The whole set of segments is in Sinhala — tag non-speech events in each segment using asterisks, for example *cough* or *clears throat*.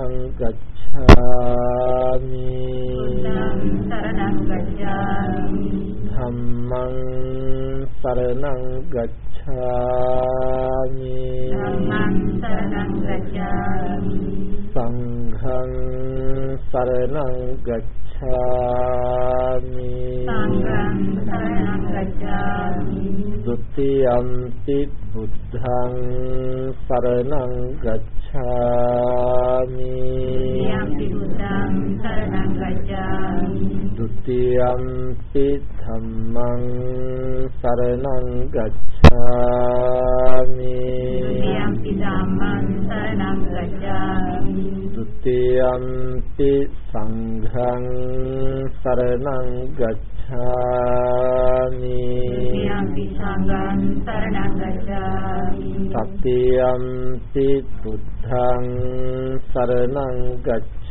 සරණං ගච්ඡාමි. බුද්ධං සරණං ගච්ඡාමි. ධම්මං සරණං ගච්ඡාමි. ධම්මං සරණං ගච්ඡාමි සංඝං සරණං ගච්ඡාමි සංඝං සරණං ගච්ඡාමි අන්ති බුද්ධං සරණං ගච්ඡාමි. යම්පි බුද්ධං සරණං ගච්ඡාමි. ဒ ුතියම්පි ධම්මං සරණං ගච්ඡාමි. යම්පි ධම්මං සරණං ගච්ඡාමි. ဒ ුතියම්පි සංඝං සරණං ගච්ඡාමි යම්පි සංඝං සරණං ගච්ඡාමි। සතියම්පි බුද්ධං සරණං ගච්ඡාමි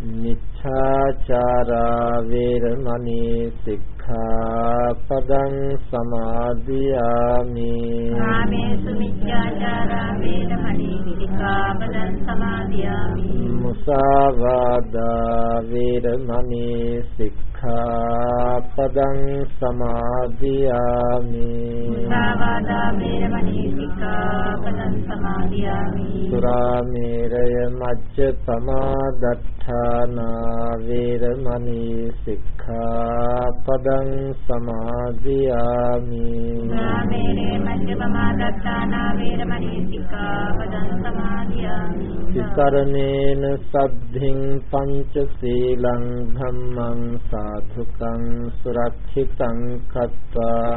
නිත්‍ය මිච්ඡාචාරා වේරමණී සික්ඛාපදං සමාදියාමි කාමේසු මිච්ඡාචාරා වේරමණී සික්ඛාපදං සමාදියාමි මුසාවාදා වේරමණී සික්ඛාපදං සමාදියාමි මුසාවාදා වේරමණී සික්ඛාපදං සමාදියාමි සුරාමේරය මච්ච පමාදත්තානා වේරමණී සික්ඛාපදං සමාදියාමි. රාමේනේ මජ්ජපමාදත්තානා වේරමණී සික්ඛාපදං සමාදියාමි. විකරණේන සද්ධින් පංච සීලං ධම්මං සාධුකං සුරක්ෂිතං කତ୍වා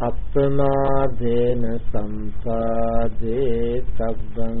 අප්‍රමාදේන සම්පාදේ තබ්බං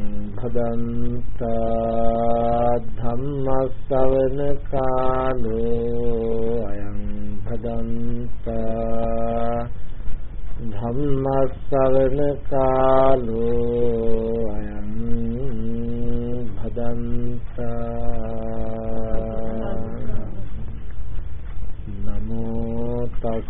භදන්තා ධම්ම ශ්‍රවණ කාලෝ අයං භදන්තා ධම්ම ශ්‍රවණ කාලෝ අයං භදන්තා නමෝ තස්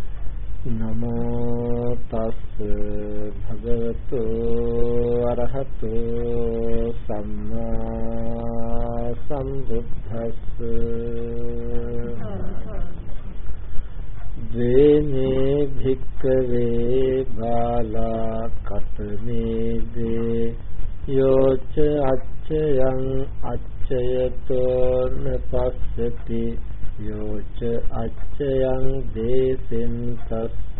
නමෝ තස් භගවතු අරහතෝ සම්මා සම්බුද්දස්ස ද්වේමේ භික්කවේ බාලා කතමේ දේ යෝච අච්චයං අච්චයතෝ නපස්සති යෝච අච්චයං දේසෙන් තස්ස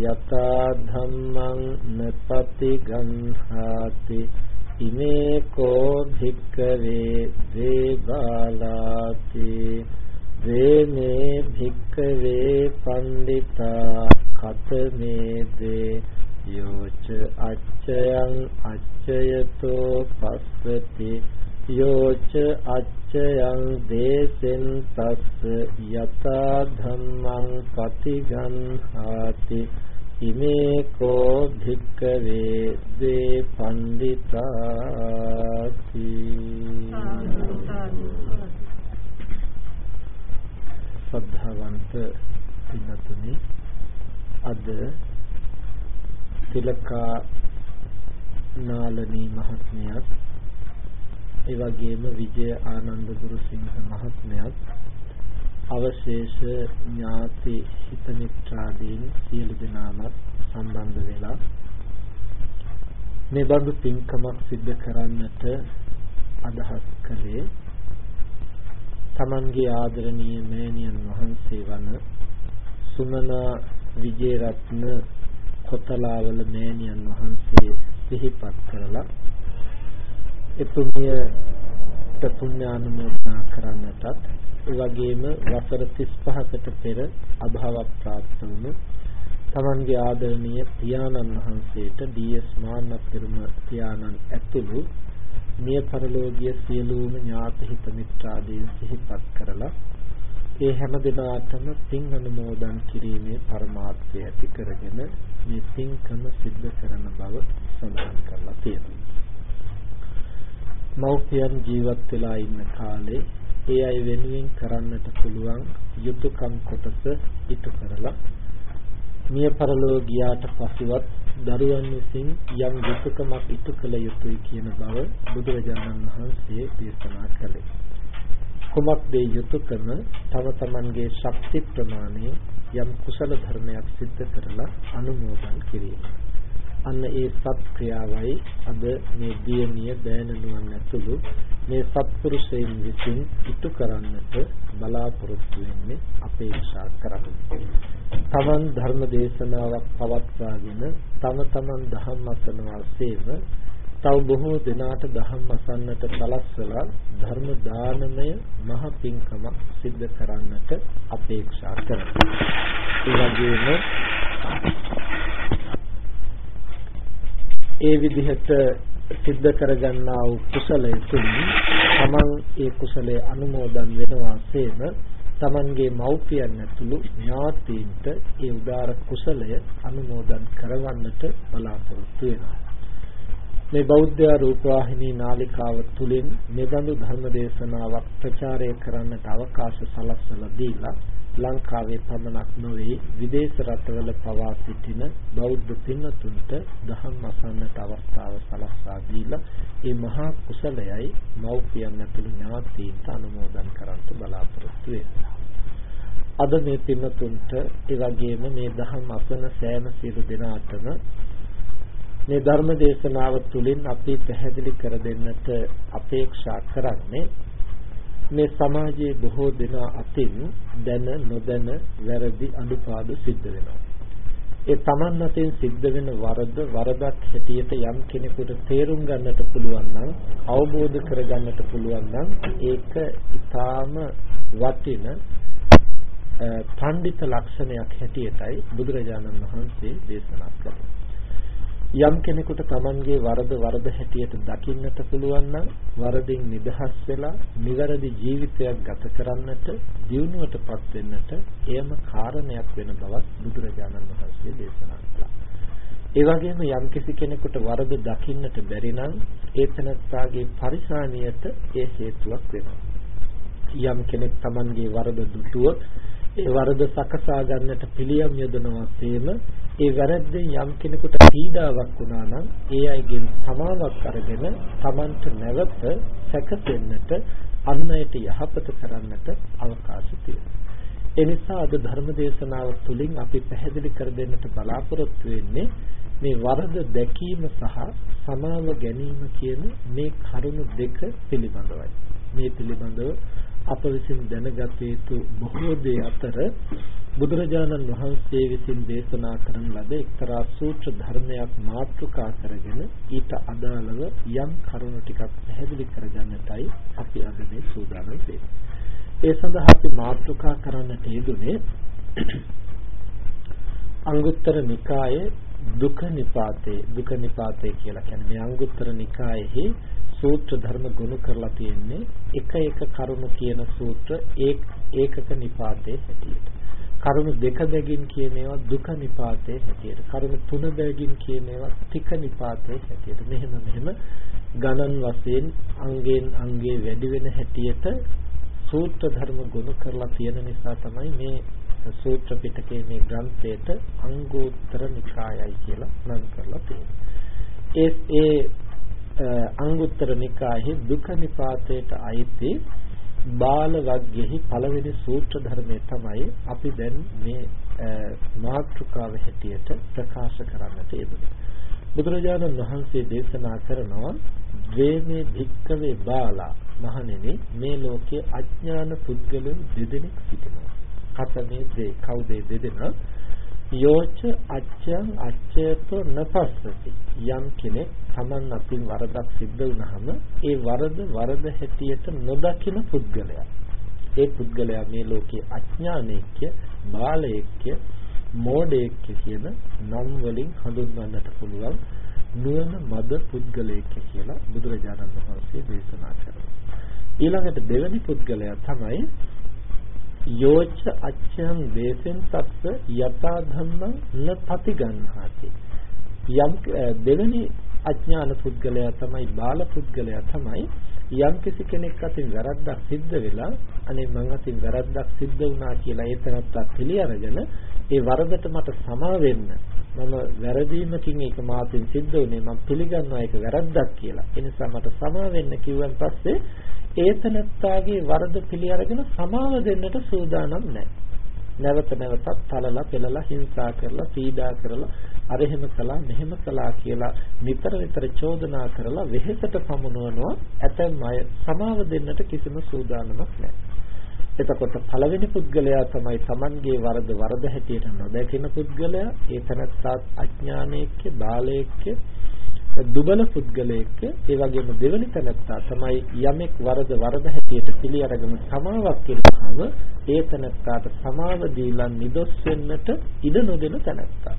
යතා ධම්මං නපති ගන්හාති ඉමේ කෝ භික්කවේ දේබාලාති වේමේ භික්කවේ පණ්ඩිතා කතමේ දේ යෝච අච්චයන් අච්චයතෝ පස්සති යෝච අච්චයන් දේසෙන් තස්ස යතා ධම්මං පටිගන්හාති ඉමේ කෝ භික්කවේ දේ පණ්ඩිතාති ශ්‍රද්ධාවන්ත පින්තුනි අද තිලකා නාලනී මහත්මියත් ඒ වගේම විජය ආනන්ද ගුරුසිංහ මහත්මයාත් අවශේෂ ඥාති හිත මිත්‍රාදීන් සියලු දෙනාමත් සම්බන්ධ වෙලා මේ බඳු පින්කමක් සිද්ධ කරන්නට අදහස් කළේ තමන්ගේ ආදරණීය මෑණියන් වහන්සේ වන සුමනා විජේරත්න කොතලාවල මෑණියන් වහන්සේ සිහිපත් කරලා එතුමියට පුණ්‍යානුමෝදනා කරන්නටත් ඒ වගේම වසර 35කට පෙර අභාව ප්‍රාප්ත වුණු තමන්ගේ ආදරණීය පියාණන් වහන්සේට ඩී.එස්. මාන්නපිරම පියාණන් ඇතුළු මිය පරලෝකීය සියලුම ඥාති හිත මිත්‍රාදීන් සිහිපත් කරලා ඒ හැම දිනාටම පින් අනුමෝදන් කිරීමේ පරමාර්ථය ඇති කරගෙන මේ පින්කම සිද්ධ කරන බව සඳහන් කරලා තියෙනවා. මෞපියන් ජීවත් වෙලා ඉන්න කාලේ ඒ අය වෙනුවෙන් කරන්නට පුළුවන් යුතුයකම් කොටස ඉටු කරලා මිය පරලෝ ගියාට පසුවත් දරුවන් විසින් යම් යුතුයකමක් ඉටු කළ යුතුයි කියන බව බුදුරජාණන් වහන්සේ දේශනා කළේ. කුමක්ද යුතුයකම තම තමන්ගේ ශක්ති ප්‍රමාණය යම් කුසල ධර්මයක් සිද්ධ කරලා අනුමෝදන් කිරීම. අන්න ඒ සත් ක්‍රියාවයි අද මේ දියණිය බෑනනුවන් ඇතුළු මේ සත්පුරුෂයන් විසින් ඉටු කරන්නට බලාපොරොත්තු වෙන්නේ අපේක්ෂා කරන්නේ. තමන් ධර්ම දේශනාවක් පවත්වාගෙන තම තමන් ධම්ම අසනවා සේම තව බොහෝ දෙනාට ධම්ම අසන්නට සලස්වලා ධර්ම දානමය මහ පිංකමක් සිද්ධ කරන්නට අපේක්ෂා කරනවා. ඒ වගේම ඒ විදිහට සිද්ධ කරගන්නා වූ කුසලය තුලින් තමන් ඒ කුසලයේ අනුමෝදන් වෙනවාseම තමන්ගේ මව්පියන් ඇතුළු ඥාතීන්ට ඒ උදාර කුසලය අනුමෝදන් කරවන්නට බලාපොරොත්තු වෙනවා. මේ බෞද්ධ රූපවාහිනී නාලිකාව තුලින් මෙබඳු ධර්ම දේශනාවක් ප්‍රචාරය කරන්නට අවකාශ සලස්වලා දීලා ලංකාවේ පමණක් නොවේ. විදේශ රටවල පවා සිටින බෞද්ධ පින්තුන්ට දහම් අසන්නට අවස්ථාව සලස්වා දීලා ඒ මහා කුසලයයි මෞපියන් ඇතුළු ඥාතීන්ට අනුමෝදන් කරන්ට බලාපොරොත්තු අද මේ පින්තුන්ට ඒ වගේම මේ දහම් අසන සෑම සියලු දෙනාටම මේ ධර්ම දේශනාව තුළින් අපි පැහැදිලි කර දෙන්නට අපේක්ෂා කරන්නේ මේ සමාජයේ බොහෝ දෙනා අතින් දැන නොදැන වැරදි අඩුපාඩු සිද්ධ වෙනවා. ඒ Taman අතින් සිද්ධ වෙන වරද වරදක් හැටියට යම් කෙනෙකුට තේරුම් ගන්නට පුළුවන් නම් අවබෝධ කර ගන්නට පුළුවන් නම් ඒක ඊටාම වටින පඬිත ලක්ෂණයක් හැටියටයි බුදුරජාණන් වහන්සේ දේශනා කළේ. යම් කෙනෙකුට Tamanගේ වරද වරද හැටියට දකින්නට පුළුවන් නම් වරදින් නිදහස් වෙලා නිවැරදි ජීවිතයක් ගත කරන්නට දියුණුවටපත් වෙන්නට එයම කාරණයක් වෙන බවත් බුදුරජාණන් වහන්සේ දේශනා කළා. ඒ වගේම යම්කිසි කෙනෙකුට වරද දකින්නට බැරි නම් ඒ තනත්තාගේ පරිසානියට ඒ හේතුවක් වෙනවා. යම් කෙනෙක් Tamanගේ වරද දුටුවොත් ඒ වරද සකසා ගන්නට පිළියම් යොදනවා සේම ඒ වැරද්දෙන් යම් කෙනෙකුට පීඩාවක් වුණා නම් ඒ අයගෙන් සමාවක් අරගෙන Tamanට නැවත සැකසෙන්නට අන් අයට යහපත කරන්නට අවකාශ තියෙනවා. ඒ නිසා අද ධර්ම දේශනාව තුළින් අපි පැහැදිලි කර දෙන්නට බලාපොරොත්තු වෙන්නේ මේ වරද දැකීම සහ සමාව ගැනීම කියන මේ කරුණු දෙක පිළිබඳවයි. මේ පිළිබඳව අප විසින් දැනගත යුතු බොහෝ දේ අතර බුදුරජාණන් වහන්සේ විසින් දේශනා කරන ලද එක්තරා සූත්‍ර ධර්මයක් මාතෘකා කරගෙන ඊට අදාළව යම් කරුණු ටිකක් පැහැදිලි කරගන්නටයි අපි අද මේ සූදානම් වෙන්නේ. ඒ සඳහා අපි මාතෘකා කරන්නට යෙදුනේ *clears throat* අංගුත්තර නිකායේ දුක නිපාතේ දුක නිපාතේ කියලා කියන්නේ මේ අංගුත්තර නිකායේ සූත්‍ර ධර්ම ගොනු කරලා තියෙන්නේ එක එක කරුණු කියන සූත්‍ර ඒකක නිපාතේ හැටියට. කරුණු දෙක බැගින් කියන ඒවා දුක නිපාතේ හැටියට. කරුණු තුන බැගින් කියන ඒවා තික නිපාතේ හැටියට. මෙහෙම මෙහෙම ගණන් වශයෙන් අංගෙන් අංගේ වැඩි වෙන හැටියට සූත්‍ර ධර්ම ගොනු කරලා තියෙන නිසා තමයි මේ සූත්‍ර පිටකයේ මේ ග්‍රන්ථයට අංගෝත්තර නිකායයි කියලා නම් කරලා තියෙන්නේ. ඒ ඒ අංගුත්තර නිකායේ දුක නිපාතයට අයිති බාල වග්ගෙහි පළවෙනි සූත්‍ර ධර්මයේ තමයි අපි දැන් මේ මාතෘකාව හැටියට ප්‍රකාශ කරන්නට යෙදුනේ. බුදුරජාණන් වහන්සේ දේශනා කරනවා ද්වේමේ භික්කවේ බාලා මහණෙනි මේ ලෝකයේ අඥාන පුද්ගලයන් දෙදෙනෙක් සිටිනවා. කතමේ දේ කවුද දෙදෙනා? යෝච අච්ඡං අච්ඡයතෝ නපස්සති. යම් කෙනෙක් Taman අතින් වරදක් සිද්ධ වුනහම ඒ වරද වරද හැටියට නොදකින පුද්ගලයා. ඒ පුද්ගලයා මේ ලෝකයේ අඥානේක්‍ය බාලයෙක්ය මෝඩයෙක්ය කියන නම් වලින් හඳුන්වන්නට පුළුවන් නුවණ මද පුද්ගලයෙක් කියලා බුදුරජාණන් වහන්සේ දේශනා කරනවා. ඊළඟට දෙවෙනි පුද්ගලයා තමයි යෝච අච්ඡං දේසෙන් තස්ස යථා ධම්මං න පතිගන්හාති යම් දෙවෙනි අඥාන පුද්ගලයා තමයි බාල පුද්ගලයා තමයි යම් කිසි කෙනෙක් අතින් වැරද්දක් සිද්ධ වෙලා අනේ මං අතින් වැරද්දක් සිද්ධ වුණා කියලා ඒ තරත්තා පිළි අරගෙන ඒ වරදට මට සමා වෙන්න මම වැරදීමකින් ඒක මාතින් සිද්ධ වුණේ මම පිළිගන්නවා ඒක වැරද්දක් කියලා ඒ නිසා මට සමා වෙන්න කිව්වන් පස්සේ ඒතනත්තාගේ වරද පිළි අරගෙන සමාව දෙන්නට සූදානම් නැහැ. නැවත නැවතත් තලලා පෙළලා හිංසා කරලා පීඩා කරලා අර එහෙම කළා මෙහෙම කළා කියලා නිතර නිතර චෝදනා කරලා වෙහෙසට පමුණවනවා ඇතැම් අය සමාව දෙන්නට කිසිම සූදානමක් නැහැ. එතකොට පළවෙනි පුද්ගලයා තමයි Tamanගේ වරද වරද හැටියට නොදැකින පුද්ගලයා ඒ තනත්තාත් අඥානයේක බාලයේක දුබල පුද්ගලයෙක් ඒ වගේම දෙවනි තැනත්තා තමයි යමෙක් වරද වරද හැටියට පිළි අරගෙන සමාවක් කෙරුවාම ඒ තැනත්තාට සමාව දීලා නිදොස් වෙන්නට ඉඩ නොදෙන තැනත්තා.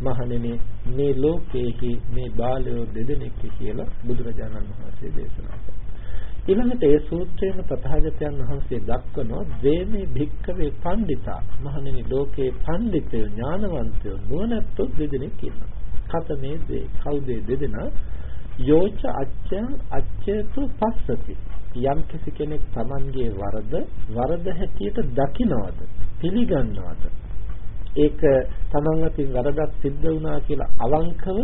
මහණෙනි මේ ලෝකයේහි මේ බාලයෝ දෙදෙනෙක් කියලා බුදුරජාණන් වහන්සේ දේශනා කළා. ඊළඟට ඒ සූත්‍රයේම තථාගතයන් වහන්සේ දක්වනවා දේමේ භික්කවේ පණ්ඩිතා මහණෙනි ලෝකේ පණ්ඩිතයෝ ඥානවන්තයෝ නුවණැත්තෝ දෙදෙනෙක් ඉන්නවා. කතමේ දේ කවුද දෙදෙනා? යෝච අච්ඡං අච්ඡේතු පස්සති. යම් කිසි කෙනෙක් Tamanගේ වරද වරද හැටියට දකිනවද පිළිගන්නවද? ඒක Taman අතින් වරදක් සිද්ධ වුණා කියලා අවංකව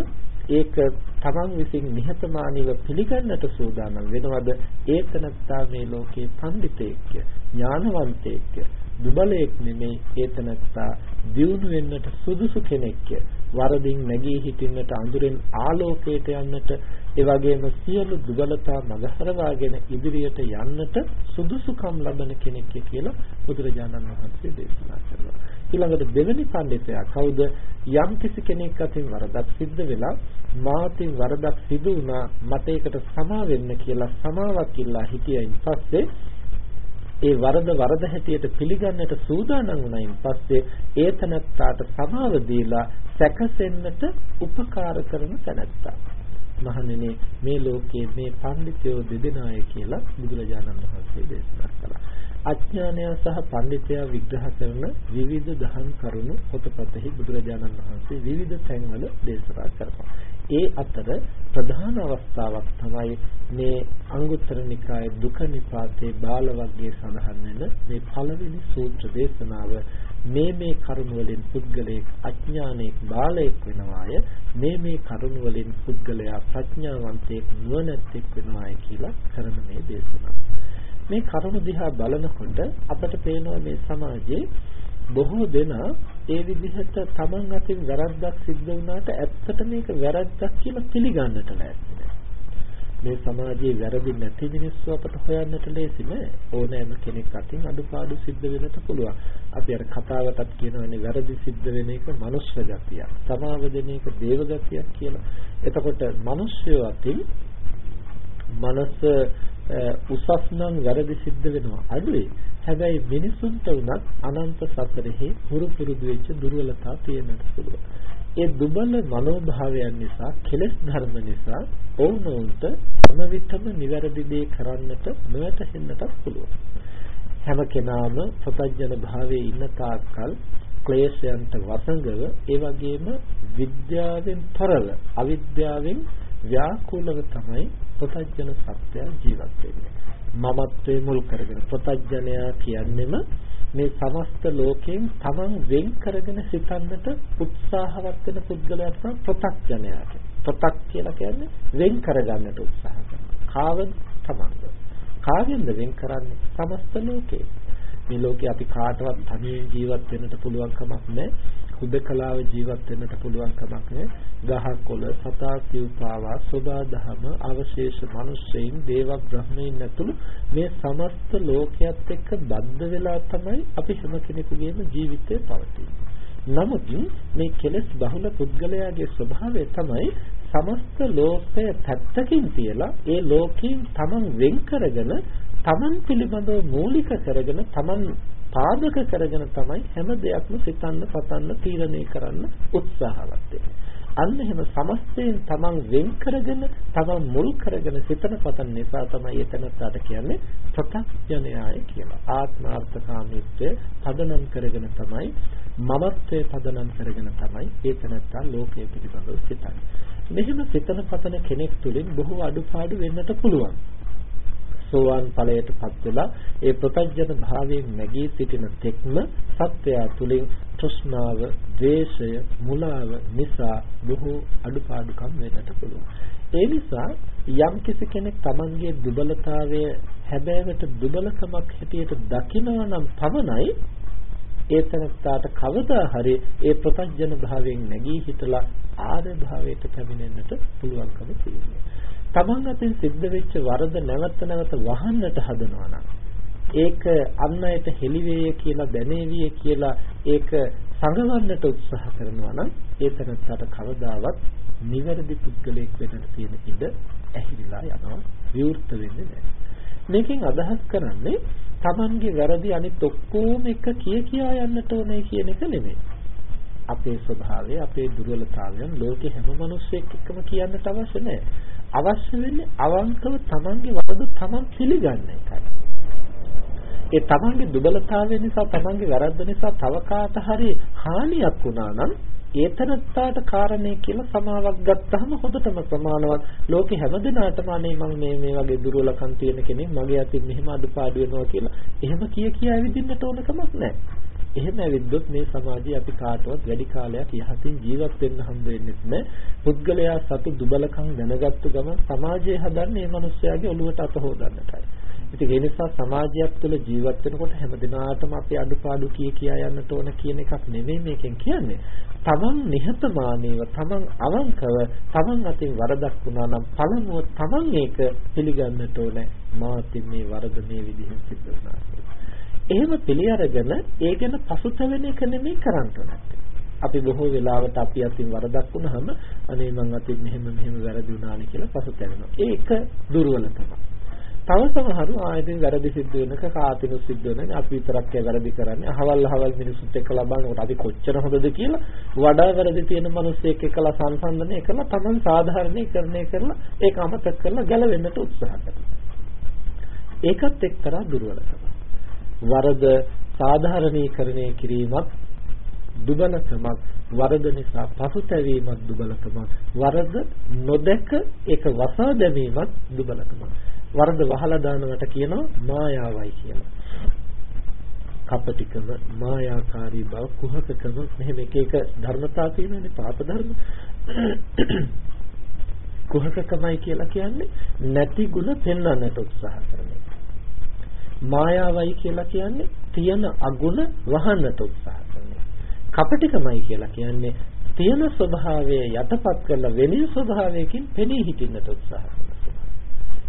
ඒක Taman විසින් නිහතමානීව පිළිගන්නට සූදානම් වෙනවද? ඒතනත්තා මේ ලෝකේ පඬිතෙක්ය ඥානවන්තයෙක්ය දුබලයෙක් නෙමෙයි ඒතනත්තා දියුණු වෙන්නට සුදුසු කෙනෙක්ය වරදින් නැගී හිටින්නට අඳුරෙන් ආලෝකයට යන්නට ඒ වගේම සියලු දුබලතා මගහරවාගෙන ඉදිරියට යන්නට සුදුසුකම් ලබන කෙනෙක් කියලා බුදුරජාණන් වහන්සේ දේශනා කරනවා. ඊළඟට දෙවෙනි පඬිතයා කවුද? යම් කිසි කෙනෙක් අතින් වරදක් සිද්ධ වෙලා මාතින් වරදක් සිදු වුණා මට ඒකට සමා වෙන්න කියලා සමාවක් ඉල්ලා හිටියයින් පස්සේ ඒ වරද වරද හැටියට පිළිගන්නට සූදානම් වුණයින් පස්සේ ඒ තනත්තාට සමාව දීලා සැකසෙන්නට උපකාර කරන තැනැත්තා. මහණෙනි මේ ලෝකයේ මේ පඬිතුයෝ දෙදෙනාය කියලා බුදුරජාණන් වහන්සේ දේශනා කළා. අඥානය සහ පඬිතයා විග්‍රහ කරන විවිධ දහම් කරුණු පොතපතෙහි බුදුරජාණන් වහන්සේ විවිධ තැන්වල දේශනා කරනවා. ඒ අතර ප්‍රධාන අවස්ථාවක් තමයි මේ අංගුත්තර නිකායේ දුක නිපාතේ බාල වර්ගයේ සඳහන් වෙන මේ පළවෙනි සූත්‍ර දේශනාව. මේ මේ කරුණ වලින් පුද්ගලයෙක් අඥානෙක් බාලයෙක් වෙනවාය. මේ මේ කරුණ වලින් පුද්ගලයා ප්‍රඥාවන්තයෙක් නුවණැත්තෙක් වෙනවාය කියලා කරන මේ දේශනාව. මේ කරුණ දිහා බලනකොට අපට පේනවා මේ සමාජයේ බොහෝ දෙනා ඒ විදිහට Taman අතින් වැරද්දක් සිද්ධ වුණාට ඇත්තට මේක වැරද්දක් කියලා පිළිගන්නට ලෑස්ති මේ සමාජයේ වැරදි නැති මිනිස්සු අපට හොයන්නට ලේසි නෑ. ඕනෑම කෙනෙක් අතින් අඩුපාඩු සිද්ධ වෙන්නත් පුළුවන්. අපි අර කතාවටත් කියනවානේ වැරදි සිද්ධ වෙන එක මනුෂ්‍ය ගතියක්. සමාව දෙන එක දේව ගතියක් කියලා. එතකොට මිනිස්සු අතින් මනස උසස් නම් වැරදි සිද්ධ වෙනවා අඩුයි. හැබැයි මිනිසුන්ට උනත් අනන්ත සසරෙහි පුරු පුරුදු වෙච්ච දුර්වලතා තියෙන්නත් පුළුවන්. ඒ දුබල මනෝභාවයන් නිසා කෙලෙස් ධර්ම නිසා ඔවුනොන්ට හැම විටම නිවැරදි දේ කරන්නට නොවැටහෙන්නට පුළුවන්. හැම කෙනාම ප්‍රත්‍යජන භාවයේ ඉන්න තාක්කල් ක්ලේශයන්ට වසඟව ඒ වගේම විද්‍යාවෙන් පරල අවිද්‍යාවෙන් ව්‍යාකූලව තමයි ප්‍රත්‍යජන සත්‍යය ජීවත් වෙන්නේ. මමත්වයේ මුල් කරගෙන ප්‍රත්‍යජනයා කියන්නෙම මේ සමස්ත ලෝකයෙන් තමන් වෙන් කරගෙන සිතන්නට උත්සාහවත් වෙන පුද්ගලයාට තමයි ප්‍රත්‍යඥයා ප්‍රත්‍යක් කියලා කියන්නේ වෙන් කරගන්නට උත්සාහ කරනවා. කාවද තමන්ද. කාගෙන්ද වෙන් කරන්නේ? සමස්ත ලෝකේ. මේ ලෝකේ අපි කාටවත් තනියෙන් ජීවත් වෙන්නට පුළුවන් කමක් නැහැ. හුදකලාව ජීවත් වෙන්නට පුළුවන් කමක් නැහැ. ගහකොළ සතා සිව්පාවා සෝදා දහම අවශේෂ මිනිස්සෙයින් දේව බ්‍රහ්මීන් ඇතුළු මේ සමස්ත ලෝකයක් එක්ක බද්ධ වෙලා තමයි අපි හැම කෙනෙකුගේම ජීවිතය පවතින්නේ. නමුත් මේ කෙලෙස් බහුල පුද්ගලයාගේ ස්වභාවය තමයි සමස්ත ලෝකය පැත්තකින් තියලා ඒ ලෝකයෙන් තමන් වෙන් කරගෙන තමන් පිළිබඳව මූලික කරගෙන තමන් පාදක කරගෙන තමයි හැම දෙයක්ම සිතන්න පතන්න තීරණය කරන්න උත්සාහවත් අන්න එහෙම සමස්තයෙන් තමන් වෙන් කරගෙන තමන් මුල් කරගෙන සිතන පතන නිසා තමයි එතනට කියන්නේ ප්‍රත්‍යඥයයි කියලා. ආත්මාර්ථකාමීත්වය පදනම් කරගෙන තමයි මමත්වයේ පදනම් කරගෙන තමයි ඒතනත්තා ලෝකයේ පිළිබඳව සිතන්නේ. මෙහෙම සිතන පතන කෙනෙක් තුළින් බොහෝ අඩුපාඩු වෙන්නට පුළුවන්. සෝවාන් ඵලයටපත් වෙලා ඒ ප්‍රත්‍යජන භාවයෙන් නැගී සිටින තෙක්ම සත්‍යය තුළින් තෘෂ්ණාව, ද්වේෂය, මුලාව නිසා බොහෝ අඩුපාඩුකම් වෙන්නට පුළුවන්. ඒ නිසා යම් කිසි කෙනෙක් Tamanගේ දුබලතාවය හැබෑවට දුබලකමක් හැටියට දකිනවා නම් පමණයි ඒ තනත්තාට කවදා හරි ඒ ප්‍රත්‍යජන භාවයෙන් නැගී හිටලා ආර්ය භාවයට පැමිණෙන්නට පුළුවන්කම තියෙනවා. තමන් අතින් සිද්ධ වෙච්ච වරද නැවත නැවත වහන්නට හදනවා නම් ඒක අන් අයට හෙළිවේය කියලා දැනේවිය කියලා ඒක සංගවන්නට උත්සාහ කරනවා නම් ඒ තැනට කවදාවත් නිවැරදි පුද්ගලයෙක් වෙන්නට තියෙන ඉඩ ඇහිලා යනවා විවෘත වෙන්නේ නැහැ. මේකෙන් අදහස් කරන්නේ Tamanගේ වැරදි අනිත් ඔක්කොම එක කිය කියා යන්නට ඕනේ කියන එක නෙමෙයි. අපේ ස්වභාවය, අපේ දුර්වලතාවයන් ලෝකේ හැම මිනිස්සෙක් එක්කම කියන්නට අවශ්‍ය නැහැ. අවශ්‍ය වෙන්නේ අවංකව තමන්ගේ වරද තමන් පිළිගන්න එකයි. ඒ තමන්ගේ දුබලතාවය නිසා තමන්ගේ වැරද්ද නිසා තව කාට හරි හානියක් වුණා නම් ඒතනත්තාට කාරණේ කියලා සමාවක් ගත්තාම හොඳටම ප්‍රමාණවත් ලෝකේ හැමදෙනාටම අනේ මම මේ මේ වගේ දුර්වලකම් තියෙන කෙනෙක් මගේ අතින් මෙහෙම අඩුපාඩු වෙනවා කියලා එහෙම කිය කිය ඇවිදින්නට ඕන කමක් නැහැ. එහෙම ඇවිද්දොත් මේ සමාජයේ අපි කාටවත් වැඩි කාලයක් යහතින් ජීවත් වෙන්න හම්බ වෙන්නේ නැහැ. පුද්ගලයා සතු දුබලකම් දැනගත්තු ගමන් සමාජය හදන්නේ මේ මිනිස්යාගේ ඔළුවට අත හොදන්නටයි. ඉතින් ඒ නිසා සමාජයක් තුළ ජීවත් වෙනකොට හැමදිනාටම අපි අඩුපාඩු කිය කියා යන්නට ඕන කියන එකක් නෙමෙයි මේකෙන් කියන්නේ. තමන් නිහතමානීව තමන් අවංකව තමන් අතින් වරදක් වුණා නම් පළමුව තමන් ඒක පිළිගන්නට ඕනේ. මාත් මේ වරද මේ විදිහෙන් සිද්ධ වුණා. එහෙම පිළි අරගෙන ඒ ගැන පසුතැවෙන එක නෙමෙයි කරන්න නැත්තේ. අපි බොහෝ වෙලාවට අපි අතින් වරදක් වුණාම අනේ මං අතින් මෙහෙම මෙහෙම වැරදි වුණානේ කියලා පසුතැවෙනවා. ඒක දුර්වලකමක්. තව සමහරු ආයෙත් වැරදි සිද්ධ වෙනක කාතිනු සිද්ධ වෙනක අපි විතරක් වැරදි කරන්නේ අහවල් අහවල් මිනිස්සුත් එක්ක ලබනකොට අපි කොච්චර හොඳද කියලා වඩා වැරදි තියෙන මිනිස්සෙක් එක්කලා සංසන්දනය කරලා Taman සාධාරණීකරණය කරලා ඒක අමතක කරලා ගැලවෙන්නට උත්සාහ කරනවා. ඒකත් එක්තරා දුර්වලකමක්. වරද සාධාරණීකරණය කිරීමත් දුබලකමක් වරද නිසා පසුතැවීමත් දුබලකමක් වරද නොදැක ඒක වසා දැමීමත් දුබලකමක්. වරද වහලා දානවට කියනවා මායාවයි කියලා. කපටිකම මායාකාරී බව කුහකකම මෙහෙම එක එක ධර්මතා තියෙනනේ පාප ධර්ම. කුහකකමයි කියලා කියන්නේ නැති ಗುಣ පෙන්වන්නට උත්සාහ කරන එක. මායාවයි කියලා කියන්නේ තියෙන අගුණ වහන්නට උත්සාහ කරනවා. කපටිකමයි කියලා කියන්නේ තියෙන ස්වභාවය යටපත් කරලා වෙනින් ස්වභාවයකින් පෙනී හිටින්නට උත්සාහ කරනවා.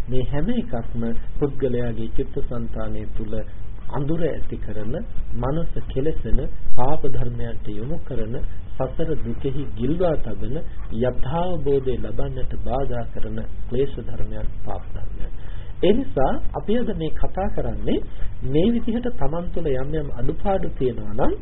මේ හැම එකක්ම පුද්ගලයාගේ චිත්තසංතානය තුළ අඳුර ඇති කරන මනස කෙලසෙන පාප ධර්මයන්ට යොමු කරන සසර දුකෙහි ගිල්වා තබන යථාබෝධය ලබන්නට බාධා කරන ක්ලේශ ධර්මයන් පාප ධර්මයන් ඒ නිසා අපි අද මේ කතා කරන්නේ මේ විදිහට Taman තුළ යම් යම් අඩුපාඩු තියෙනවා නම්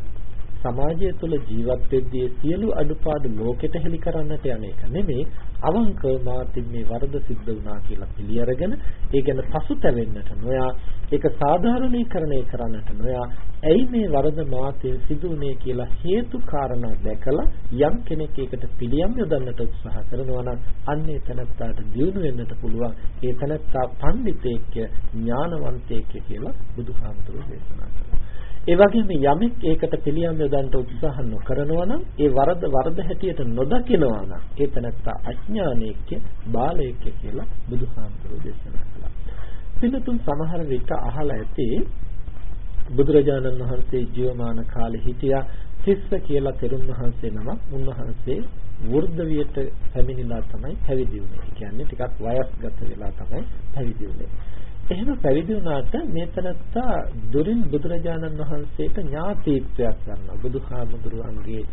සමාජය තුළ ජීවත් වෙද්දී සියලු අඩුපාඩු ලෝකෙට හෙළි කරන්නට යන එක නෙමෙයි අවංකව මාතින් මේ වරද සිද්ධ වුණා කියලා පිළි අරගෙන ඒ ගැන පසුතැවෙන්නට නොයා ඒක සාධාරණීකරණය කරන්නට නොයා ඇයි මේ වරද මාතින් සිදුුනේ කියලා හේතු කාරණා දැකලා යම් කෙනෙක් ඒකට පිළියම් යොදන්නට උත්සාහ කරනවා නම් අන්නේ තනත්තාට දියුණු වෙන්නට පුළුවන් ඒ තනත්තා පඬිතෙක්ය ඥානවන්තයෙක්ය කියලා බුදුහාමුදුරුවෝ දේශනා කළා ඒ වගේම යමෙක් ඒකට පිළියම් යොදන්න උත්සාහ නොකරනවා නම් ඒ වරද වරද හැටියට නොදකිනවා නම් ඒ තනත්තා අඥානීක්‍ය බාලයෙක්ය කියලා බුදුහාමුදුරුවෝ දේශනා කළා. පිළිතුන් සමහර විට අහලා ඇති බුදුරජාණන් වහන්සේ ජීවමාන කාලේ හිටියා තිස්ස කියලා තෙරුන් වහන්සේ නමක් උන්වහන්සේ වෘද්ධවියට පැමිණිලා තමයි පැවිදි වුනේ. ඒ කියන්නේ ටිකක් වයස්ගත වෙලා තමයි පැවිදි වුනේ. එහෙම පැවිදි වුණාට මේ තනත්තා දුරින් බුදුරජාණන් වහන්සේට ඥාතීත්වයක් ගන්නවා. බුදුහාමුදුරුවන්ගේ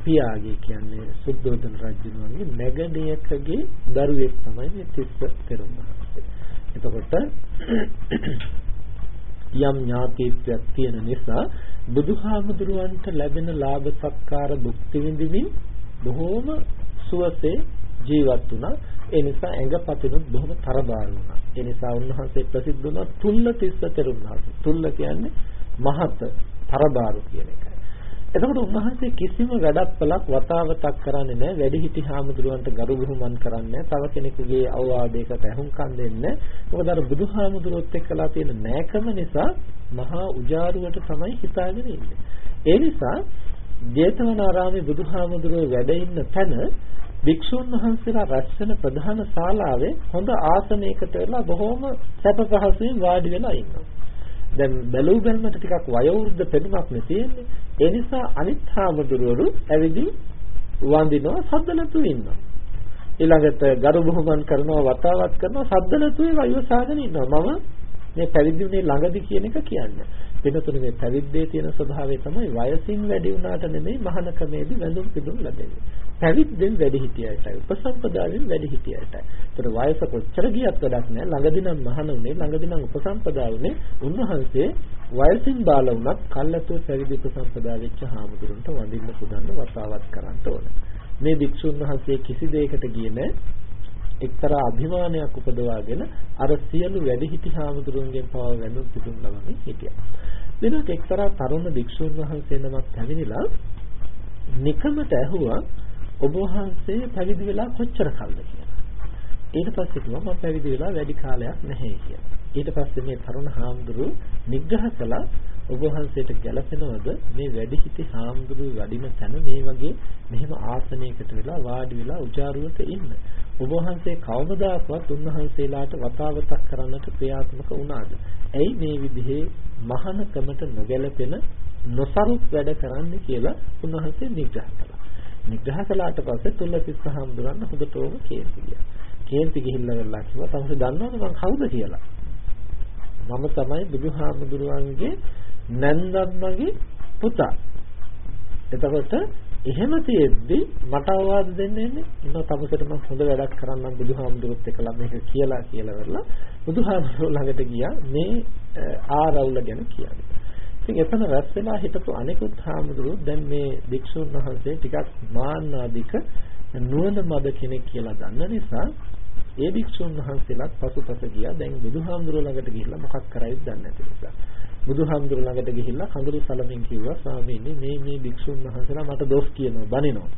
පියාගේ කියන්නේ සුද්ධෝදන රජුණන්ගේ නැගණියකගේ දරුවෙක් තමයි මේ තිස්ස තෙරුන් වහන්සේ. එතකොට යම් ඥාතීත්වයක් තියෙන නිසා බුදුහාමුදුරුවන්ට ලැබෙන ලාභ සත්කාර භුක්ති විඳින්මින් බොහෝම සුවසේ ජීවත් වුණා. ඒ නිසා ඇඟපතිනුත් බොහොම තරබාරු වුණා. ඒ නිසා උන්වහන්සේ ප්‍රසිද්ධ වුණා තුල්ල තිස්ස තෙරුන් වහන්සේ. තුල්ල කියන්නේ මහත තරබාරු කියන එකයි. එතකොට උන්වහන්සේ කිසිම වැඩක් පළක් වතාවතක් කරන්නේ නැහැ. වැඩිහිටි හාමුදුරුවන්ට ගරු බුහුමන් කරන්නේ තව කෙනෙකුගේ අවවාදයකට ඇහුම්කන් දෙන්නේ මොකද අර බුදුහාමුදුරුවොත් එක්කලා තියෙන නෑකම නිසා මහා උජාරුවට තමයි හිතාගෙන ඉන්නේ. ඒ නිසා ජේතවනාරාමේ බුදුහාමුදුරුවෝ වැඩ ඉන්න තැන භික්ෂුන් වහන්සේලා රැස් වෙන ප්‍රධාන ශාලාවේ හොඳ ආසනයකට වෙලා බොහොම සැප පහසුවෙන් වාඩි වෙලා ඉන්නවා. දැන් බැලූ බැලමට ටිකක් වයෝවෘද්ධ පෙනුමක් නේ තියෙන්නේ. ඒ නිසා අනිත් හාමුදුරුවරු ඇවිදින් වඳිනවා සද්ද නැතුව ඉන්නවා. ඊළඟට ගරු බුහුමන් කරනවා වතාවත් කරනවා සද්ද නැතුව වයෝසාගෙන ඉන්නවා. මම මේ පැවිදිුනේ ළඟදි කියන එක කියන්නේ. වෙනතුනේ මේ පැවිද්දේ තියෙන ස්වභාවය තමයි වයසින් වැඩි වුණාට නෙමෙයි මහානකමේදී වැඳුම් පිදුම් ලැබෙන්නේ. පැවිද්දෙන් වැඩි හිටියයටයි උපසම්පදාවෙන් වැඩි හිටියයටයි. ඒතර වයස කොච්චර ගියත් වැඩක් නැහැ. ළඟදී නම් මහාන උනේ ළඟදී නම් උපසම්පදා උනේ උන්වහන්සේ වයසින් බාල වුණත් කල්ලාතෝ පැවිදි උපසම්පදා වෙච්ච හාමුදුරන්ට වඳින්න පුදන්න වතාවත් කරන්න ඕන. මේ භික්ෂුන් වහන්සේ කිසි දෙයකට ගියේ නැහැ. එක්තරා අභිමානයක් උපදවාගෙන අර සියලු වැඩිහිටි හාමුදුරුවන්ගෙන් පව වැඳුම් පිටුම් ලබමින් හිටියා. දිනක එක්තරා තරුණ භික්ෂුන් වහන්සේ නමක් පැමිණිලා නිකමට ඇහුවා ඔබ වහන්සේ පැවිදි වෙලා කොච්චර කල්ද කියලා. ඊට පස්සේ කිව්වා මම පැවිදි වෙලා වැඩි කාලයක් නැහැ කියලා. ඊට පස්සේ මේ තරුණ හාමුදුරුව නිග්‍රහ කළා ඔබ වහන්සේට ගැළපෙනවද මේ වැඩිහිටි හාමුදුරුව වඩින තැන මේ වගේ මෙහෙම ආසනයකට වෙලා වාඩි වෙලා උජාරුවට ඉන්න. ඔබ වහන්සේ කවමදාකවත් උන්වහන්සේලාට වතාවතක් කරන්නට ක්‍රියාත්මක වුණාද? ඇයි මේ විදිහේ මහානකමට නොගැලපෙන නොසරුත් වැඩ කරන්නේ කියලා උන්වහන්සේ නිග්‍රහ කළා. නිග්‍රහ කළාට පස්සේ තුල්ලතිස්ස හාමුදුරන් හොදටම කේන්ති ගියා. කේන්ති ගිහිල්ලා වෙලා කිව්වා තමයි දන්නවද මං කවුද කියලා? මම තමයි බුදුහාමුදුරුවන්ගේ නැන්දම්මගේ පුතා. එතකොට එහෙම තියෙද්දි මට අවවාද දෙන්න එන්නේ ඉන්න තමසට මම හොඳ වැඩක් කරන්නම් බුදුහාමුදුරුවොත් එක්කලා මේක කියලා කියලා වෙරලා බුදුහාමුදුරුවෝ ළඟට ගියා මේ ආරවුල ගැන කියන්නේ. ඉතින් එතන රැස් වෙලා හිටපු අනෙකුත් හාමුදුරුවෝ දැන් මේ භික්ෂුන් වහන්සේ ටිකක් මාන්නාධික නුවණ මද කෙනෙක් කියලා දන්න නිසා ඒ භික්ෂුන් වහන්සේලාත් පසුපස ගියා. දැන් බුදුහාමුදුරුවෝ ළඟට ගිහිල්ලා මොකක් කරයිද දන්නේ නැති නිසා. බුදුහාමුදුර ළඟට ගිහිල්ලා කඳුළු සලමින් කිව්වා ස්වාමීනි මේ මේ භික්ෂුන් වහන්සේලා මට දොස් කියනවා බනිනවා.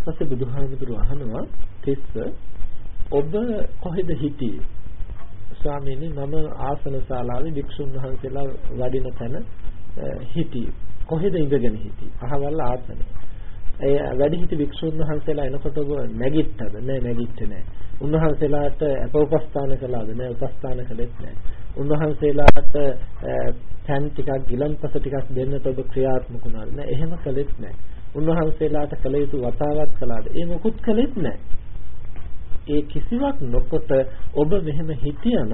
ඊපස්සේ බුදුහාමුදුර අහනවා තිස්ස ඔබ කොහෙද හිටියේ? ස්වාමීනි මම ආසන ශාලාවේ භික්ෂුන් වහන්සේලා වඩින තැන හිටියේ. කොහෙද ඉඳගෙන හිටියේ? අහවල් ආසනේ. ඒ වැඩිහිටි භික්ෂුන් වහන්සේලා එනකොට ඔබ නැගිට්ටද? නෑ නැගිට්ටේ නෑ. උන්වහන්සේලාට අප උපස්ථාන කළාද? නෑ උපස්ථාන කළෙත් නෑ. උන්වහන්සේලාට තැන් ටිකක් ගිලන්පස ටිකක් දෙන්නට ඔබ ක්‍රියාත්මක වුණාද නෑ එහෙම කළෙත් නෑ උන්වහන්සේලාට කළ යුතු වතාවක් කළාද ඒ මොකුත් කළෙත් නෑ ඒ කිසිවක් නොකොට ඔබ මෙහෙම හිටියනම්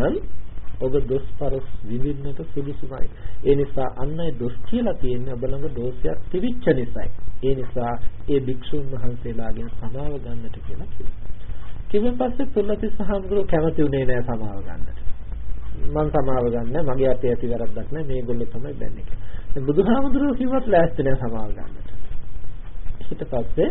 ඔබ දොස්පරස් විඳින්නට සුදුසුමයි. ඒ නිසා අන් අය දොස් කියලා තියෙන්නේ ඔබ ළඟ දෝෂයක් තිබිච්ච නිසායි. ඒ නිසා ඒ භික්ෂුන් වහන්සේලාගෙන් සමාව ගන්නට කියලා කිව්වා. කිව්වන් පස්සේ තුල්ලතිස් හාමුදුරුවෝ කැමති උනේ නෑ සමාව ගන්නට. මං සමාව ගන්න මගේ අතේ ඇති වැරද්දක් නෑ මේගොල්ලෝ තමයි බැන්නේ කියලා. දැන් බුදුහාමුදුරුවෝ කිව්වත් ලෑස්ති නෑ සමාව ගන්නට. ඊට පස්සේ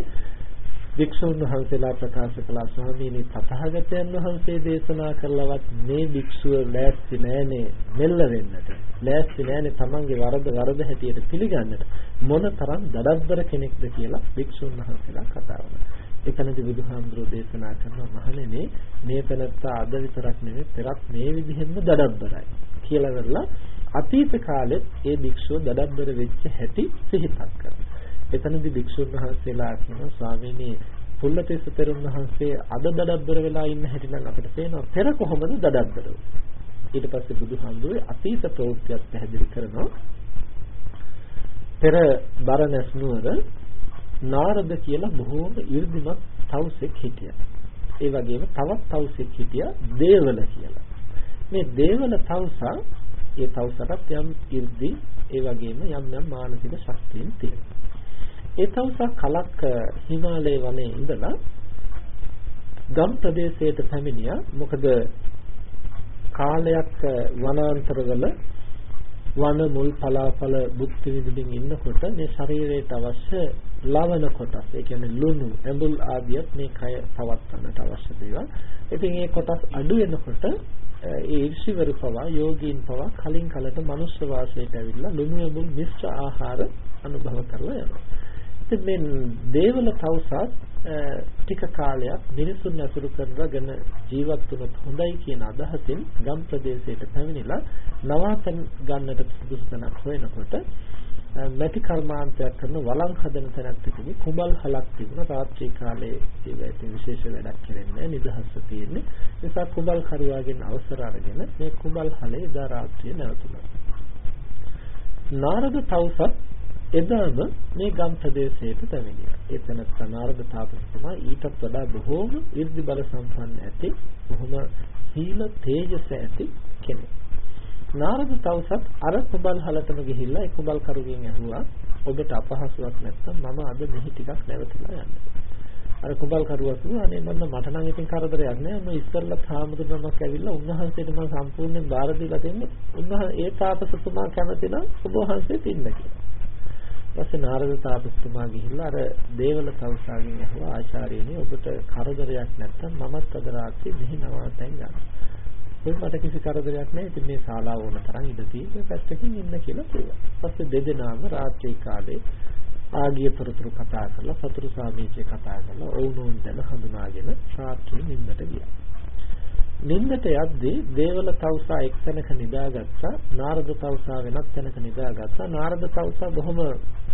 වික්ෂුන් වහන්සේලා ප්‍රකාශ කළා ස්වාමීනි තථාගතයන් වහන්සේ දේශනා කළවත් මේ වික්ෂුව ලෑස්ති නෑනේ මෙල්ල වෙන්නට ලෑස්ති නෑනේ තමන්ගේ වරද වරද හැටියට පිළිගන්නට මොන තරම් දඩබ්බර කෙනෙක්ද කියලා වික්ෂුන් වහන්සේලා කතා වුණා. එතනදී බුදුහාමුදුරෝ දේශනා කරනවා මහණෙනි මේ තනත්තා අද විතරක් නෙමෙයි පෙරත් මේ විදිහෙන්ම දඩබ්බරයි කියලා කරලා අතීත කාලෙත් ඒ භික්ෂුව දඩබ්බර වෙච්ච හැටි සිහිපත් කරනවා. එතනදී භික්ෂුන් වහන්සේලා කියන ස්වාමීනි පුල්ලතේ සතරුන් වහන්සේ අද දඩබ්බර වෙලා ඉන්න හැටි නම් අපිට පේනවා. පෙර කොහොමද දඩබ්බර ඊට පස්සේ බුදුහාමුදුරේ අතීත ප්‍රවෘත්තියක් පැහැදිලි කරනවා. පෙර බරණැස් නුවර නාරද කියලා බොහෝම 이르දිමත් තවුසෙක් හිටියා. ඒ වගේම තවත් තවුසෙක් හිටියා දේවල කියලා. මේ දේවල තවුසා ඒ තවුසටත් යම් 이르දි ඒ වගේම යම් යම් මානසික ශක්තියින් තියෙනවා. ඒ තවුසා කලක් හිමාලයේ වනයේ ඉඳලා ගම් ප්‍රදේශයට පැමිණියා. මොකද කාලයක් වනාන්තරවල වන මුල් පලාඵල භුක්ති විඳින්න ඉන්නකොට මේ ශරීරයට අවශ්‍ය ලවණ කොටස් ඒ කියන්නේ ලුණු ඇඹුල් ආදියත් මේ කය පවත්වන්නට අවශ්‍ය දේවල්. ඉතින් මේ කොටස් අඩු වෙනකොට ඒ ඍෂිවරු පවා යෝගීන් පවා කලින් කලට මනුෂ්‍ය වාසයට ඇවිල්ලා ලුණු ඇඹුල් මිශ්‍ර ආහාර අනුභව කරලා යනවා. ඉතින් මේ දේවල තවුසත් ටික කාලයක් මිනිසුන් ඇසුරු කරගෙන ජීවත් වුණොත් හොඳයි කියන අදහසින් ගම් ප්‍රදේශයට පැමිණිලා නවාතන් ගන්නට සුදුසුකමක් හොයනකොට මැටි කර්මාන්තයක් කරන වළං හදන තැනක් තිබුණේ. කුඹල් හලක් තිබුණා. රාත්‍රී කාලේ ඒකට විශේෂ වැඩක් කරන්නේ නිදහස තියෙන්නේ. නිසා කුඹල් කරුවාගෙන් අවසර අරගෙන මේ කුඹල් හලේ එදා රාත්‍රියේ නැවතුණා. නාරද තවුසත් එදාම මේ ගම් ප්‍රදේශයට පැමිණියා. ඒ තැනත් නාරද තාපසතුමා ඊටත් වඩා බොහෝම 이르දි බල සම්පන්න ඇති, බොහොම සීල තේජස ඇති කෙනෙක්. නාරද තවුසත් අර කුබල් හලටම ගිහිල්ලා ඒ කුබල් කරුගෙන් ඇහුවා ඔබට අපහසුයක් නැත්නම් මම අද මෙහි ටිකක් නැවතුණා යන්න. අර කුබල් කරුවා කිව්වා අනේ මන්න මට නම් ඉතින් කරදරයක් නෑ මම ඉස්සල්ලා සාමුදුරනමක් ඇවිල්ලා උන්වහන්සේට මම සම්පූර්ණයෙන් බාර දීලා දෙන්නේ උන්වහන්සේ ඒ තාපසතුමා කැමති නම් ඔබ වහන්සේත් ඉන්න කියලා. ඊපස්සේ නාරද තාපසතුමා ගිහිල්ලා අර දේවල තවුසාගෙන් ඇහුවා ආචාර්යනි ඔබට කරදරයක් නැත්නම් මමත් අද රාත්‍රියේ මෙහි නවාතැන් ගන්නවා. ඒ මට කිසි කරදරයක් නැහැ. ඉතින් මේ ශාලාව ඕන තරම් ඉඳ තියෙන්නේ පැත්තකින් ඉන්න කියලා කිව්වා. ඊපස්සේ දෙදෙනාම රාත්‍රී කාලේ ආගිය තොරතුරු කතා කරලා සතුරු සාමීචය කතා කරලා ඔවුනොන් දැන හඳුනාගෙන රාත්‍රියේ නිින්දට ගියා. නිින්දට යද්දී දේවල තවුසා එක්තැනක නිදාගත්තා නාරද තවුසා වෙනත් තැනක නිදාගත්තා. නාරද තවුසා බොහොම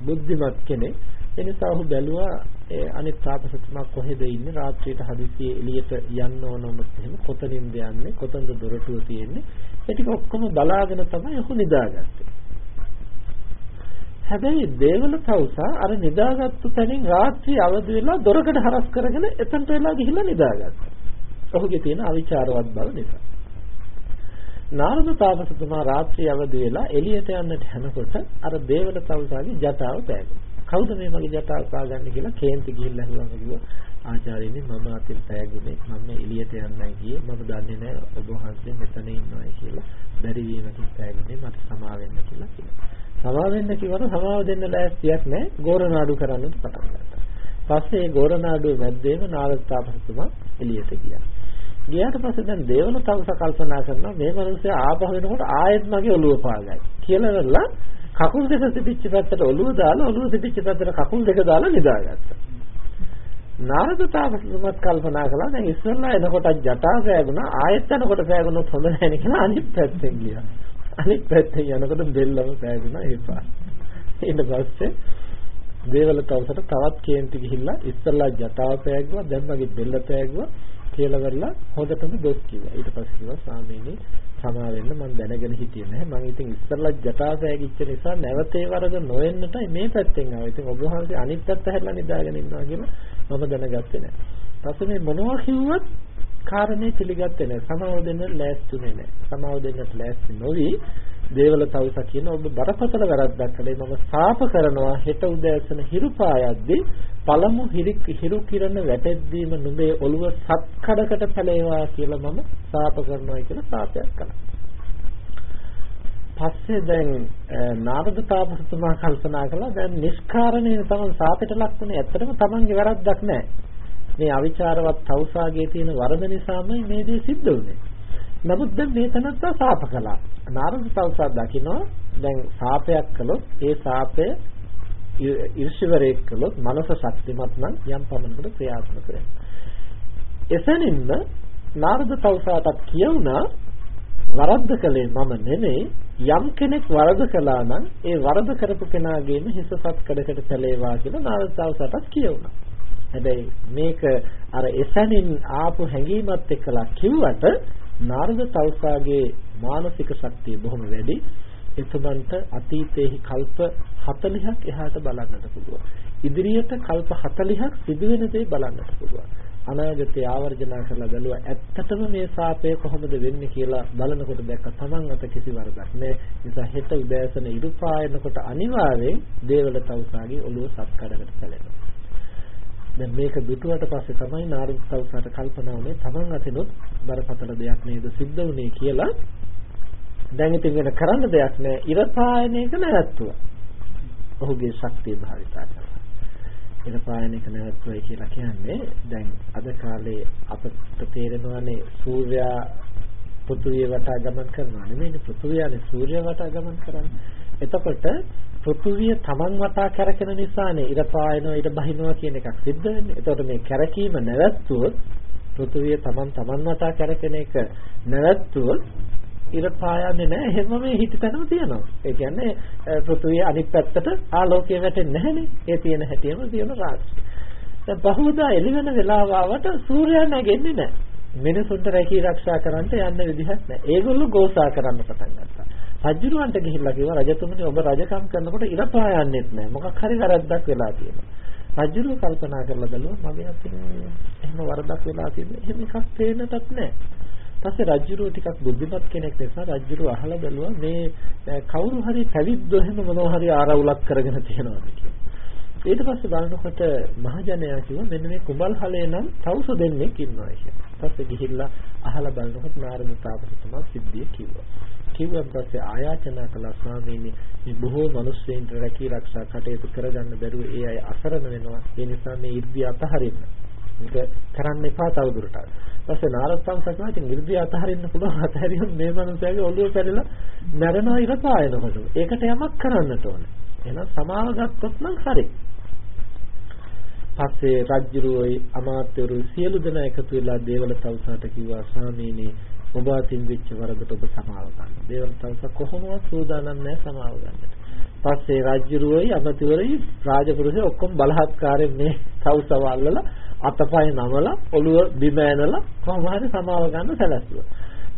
බුද්ධිමත් කෙනෙක්. එනිසා ඔහු බැලුවා ඒ අනිත් තාපසතුමා කොහෙද ඉන්නේ? රාත්‍රියට හදිසියෙ එළියට යන්න ඕන වුණොත් එහෙම කොතනින්ද යන්නේ? කොතනද දොරටුව තියෙන්නේ? ඒ ටික ඔක්කොම බලාගෙන තමයි ඔහු නිදාගත්තේ. හැබැයි දේවල තවුසා අර නිදාගත්තු තැනින් රාත්‍රී අවදි වෙලා දොරකඩ හරස් කරගෙන එතනට වෙලා ගිහිල්ලා නිදාගත්තා. ඔහුගේ තියෙන අවිචාරවත් බව නිසා. නාරද තාපසතුමා රාත්‍රිය අවදි වෙලා එළියට යන්නට යනකොට අර දේවල තවුසාගේ ජටාව පෑගුණා. කවුද මේ මගේ ජටාව පාගන්නේ කියලා කේන්ති ගිහිල්ලා හුවම කිව්වා ආචාර්යනි මම අතින් පෑගුනේ මම එළියට යන්නයි ගියේ මම දන්නේ නැහැ ඔබ වහන්සේ මෙතන ඉන්නවයි කියලා බැරි වීමකින් පෑගුනේ මට සමා වෙන්න කියලා කිව්වා. සමා වෙන්න කිව්වට සමාව දෙන්න ලෑස්තියක් නැහැ ගෝරනාඩු කරන්නත් පටන් ගත්තා. පස්සේ ඒ ගෝරනාඩුවේ මැද්දේම නාරද තාපසතුමා එළියට ගියා. ගියාට පස්සේ දැන් දේවල තවස කල්පනා කරනවා මේ මිනිස්සයා ආපහු වෙනකොට ආයෙත් මගේ ඔළුව පාගයි කියලා වෙලා කකුල් දෙක තිබිච්ච පැත්තට ඔළුව දාලා ඔළුව තිබිච්ච පැත්තට කකුල් දෙක දාලා නිදාගත්තා. නාරද තාපසතුමත් කල්පනා කළා දැන් ඉස්සෙල්ලා එනකොට ජටා පෑගුණා ආයෙත් යනකොට පෑගුණොත් හොඳ නැහැ නේ කියලා අනිත් පැත්තෙන් ගියා. අනිත් පැත්තෙන් යනකොට බෙල්ලම පෑගුණා ඒ පාර. ඊට පස්සේ දේවල තවසට තවත් කේන්ති ගිහිල්ලා ඉස්සෙල්ලා ජටාව පෑගුවා දැන් මගේ බෙල්ල පෑගුවා කියලා කරලා හොඳටම දොස් කිව්වා. ඊට පස්සේ කිව්වා ස්වාමීනි සමා වෙන්න මම දැනගෙන හිටියේ නැහැ. මම ඉතින් ඉස්සරලා ජටාසෑගිච්ච නිසා නැවතේ වරද නොවෙන්නටයි මේ පැත්තෙන් ආවේ. ඉතින් ඔබ වහන්සේ අනිත් පැත්ත හැරලා නිදාගෙන ඉන්නවා කියලා මම දැනගත්තේ නැහැ. පස්සේ මේ මොනවා කිව්වත් කාරණේ පිළිගත්තේ නැහැ. සමාව දෙන්න ලෑස්තිුනේ නැහැ. සමාව දෙන්නට ලෑස්ති නොවි දේවල තවුස කියන ඔබ බරපතල වැරද්දක් කළේ මම සාප කරනවා හෙට උදෑසන හිරුපායද්දී පළමු හිරු කිරණ වැටෙද්දීම නුඹේ ඔළුව සත් කඩකට පැලේවා කියලා මම සාප කරනවා කියලා සාපයක් කළා. පස්සේ දැන් නාරද තාපසතුමා කල්පනා කළා දැන් නිෂ්කාරණේ තමයි සාපයට ලක්ුනේ ඇත්තටම තමන්ගේ වැරද්දක් නෑ. මේ අවිචාරවත් තවුසාගේ තියෙන වරද නිසාමයි මේ දේ සිද්ධ වුනේ නමුත් දැන් මේ තනත්තා සාප කළා. නාරද තවුසා දකිනවා දැන් සාපයක් කළොත් ඒ සාපය ඉර්ෂිවරයෙක් කළොත් මනස ශක්තිමත් නම් යම් පමණකට ක්‍රියාත්මක වෙනවා එසැනින්ම නාරද තවුසාටත් කියුණා වරද්ද කළේ මම නෙමෙයි යම් කෙනෙක් වරද කළා නම් ඒ වරද කරපු කෙනාගේම හිසපත් කඩකට පැලේවා කියලා නාරදවසටත් කියවුණා. හැබැයි මේක අර එසැනින් ආපු හැඟීමත් එක්කලා කිව්වට නාරද තවුසාගේ මානසික ශක්තිය බොහොම වැඩි. එතුමන්ට අතීතයේ කල්ප 40ක් එහාට බලන්නට පුළුවන්. ඉදිරියට කල්ප 40ක් සිදුවෙන දේ බලන්නට පුළුවන්. අනාගතය ආවර්ජනා කරලා බැලුවා ඇත්තටම මේ සාපය කොහොමද වෙන්නේ කියලා බලනකොට දැක්ක තමන් අත කිසි වරදක් නැහැ නිසා හෙට උදෑසන ඉරුපායනකොට අනිවාර්යෙන් දේවල තවුසාගේ ඔළුව සත්කඩකට පැලෙනවා දැන් මේක දුටුවට පස්සේ තමයි නාරද තවුසාට කල්පනා වුනේ තමන් අතිනොත් බරපතල දෙයක් නේද සිද්ධ වුනේ කියලා දැන් ඉතින් වෙන කරන්න දෙයක් නැහැ ඉරපායනයක නැවැත්තුවා. ඔහුගේ ශක්තිය භාවිතා කරලා ඉර පායන එක නැවතුයි කියලා කියන්නේ දැන් අද කාලේ අපට තේරෙනවානේ සූර්යයා පෘථුවිය වටා ගමන් කරනවා නෙමෙයි පෘථුවියනේ සූර්යය වටා ගමන් කරන්නේ. එතකොට පෘථුවිය තමන් වටා කැරකෙන නිසානේ ඉර පායනවා ඉර බහිනවා කියන එකක් සිද්ධ වෙන්නේ. එතකොට මේ කැරකීම නැවැත්තුවොත් පෘථුවිය තමන් තමන් වටා කැරකෙන එක නැවැත්තුවොත් ඉර පායන්නේ නැහැ. එහෙම මේ හිතතනම තියෙනවා. ඒ කියන්නේ පෘථුවිය අනිත් පැත්තට ආලෝකය වැටෙන්නේ නැහනේ. ඒ තියෙන හැටියම තියෙන රාශිය. දැන් බහුදා එළිවෙන වෙලාව ආවට සූර්යයා නැගෙන්නේ නැහැ. මිනිසුන්ට රැකී ආරක්ෂා කරන්න යන්න විදිහක් නැහැ. ඒගොල්ලෝ ගෝසා කරන්න පටන් ගත්තා. රජුරවන්ට ගිහිල්ලා කිව්වා රජතුමනි ඔබ රජකම් කරනකොට ඉර පායන්නෙත් නැහැ. මොකක් හරි වැරද්දක් වෙලා තියෙනවා. රජුරු කල්පනා කරලා බැලුවා මගේ අතින් එහෙම වරදක් වෙලා තියෙන්නේ. එහෙම එකක් පේන්නටත් නැහැ. පස්සේ රජ්ජුරුව ටිකක් බුද්ධිමත් කෙනෙක් නිසා රජ්ජුරුව අහලා බැලුවා මේ කවුරු හරි පැවිද්දෝ එහෙම මොනවා හරි ආරවුලක් කරගෙන තියෙනවද කියලා. ඊට පස්සේ බලනකොට මහජනයා කිව්වා මෙන්න මේ කුඹල්හලේ නම් තවුස දෙන්නෙක් ඉන්නවා කියලා. පස්සේ ගිහිල්ලා අහලා බලනකොට නාරද තාපසතුමා සිද්ධිය කිව්වා. කිව්වන් පස්සේ ආයාචනා කළා ස්වාමීනි මේ බොහෝ මිනිස්සුන්ට රැකී ආරක්ෂා කටයුතු කරගන්න බැරුව ඒ අය අසරණ වෙනවා. ඒ නිසා මේ ඉර්ධිය අතහරින්න. මේක කරන්න එපා තවදුරටත්. ඊපස්සේ නාරස්සම් සතුනා ඉතින් ඉර්ධිය අතහරින්න පුළුවන් අතහැරියොත් මේ මනුස්සයාගේ ඔළුව පැලලා මැරෙනවා ඉර පායනකොට. ඒකට යමක් කරන්නට ඕනේ. එහෙනම් සමාව ගත්තොත් නම් හරි. පස්සේ රජ්ජුරුවයි අමාත්‍යවරු සියලු දෙනා එකතු වෙලා දේවල තවුසාට කිව්වා ස්වාමීනි ඔබ අතින් වෙච්ච වරදට ඔබ සමාව ගන්න. දේවල් තවුස කොහොමවත් සූදානම් නැහැ සමාව ගන්නට. පස්සේ රජ්ජුරුවයි අමතිවරයි රාජපුරුෂය ඔක්කොම බලහත්කාරයෙන් මේ තවුසව අල්ලලා අතපය නමලා ඔළුව බිම ඇනලා කොහොම හරි සමාව ගන්න සැලැස්සුවා.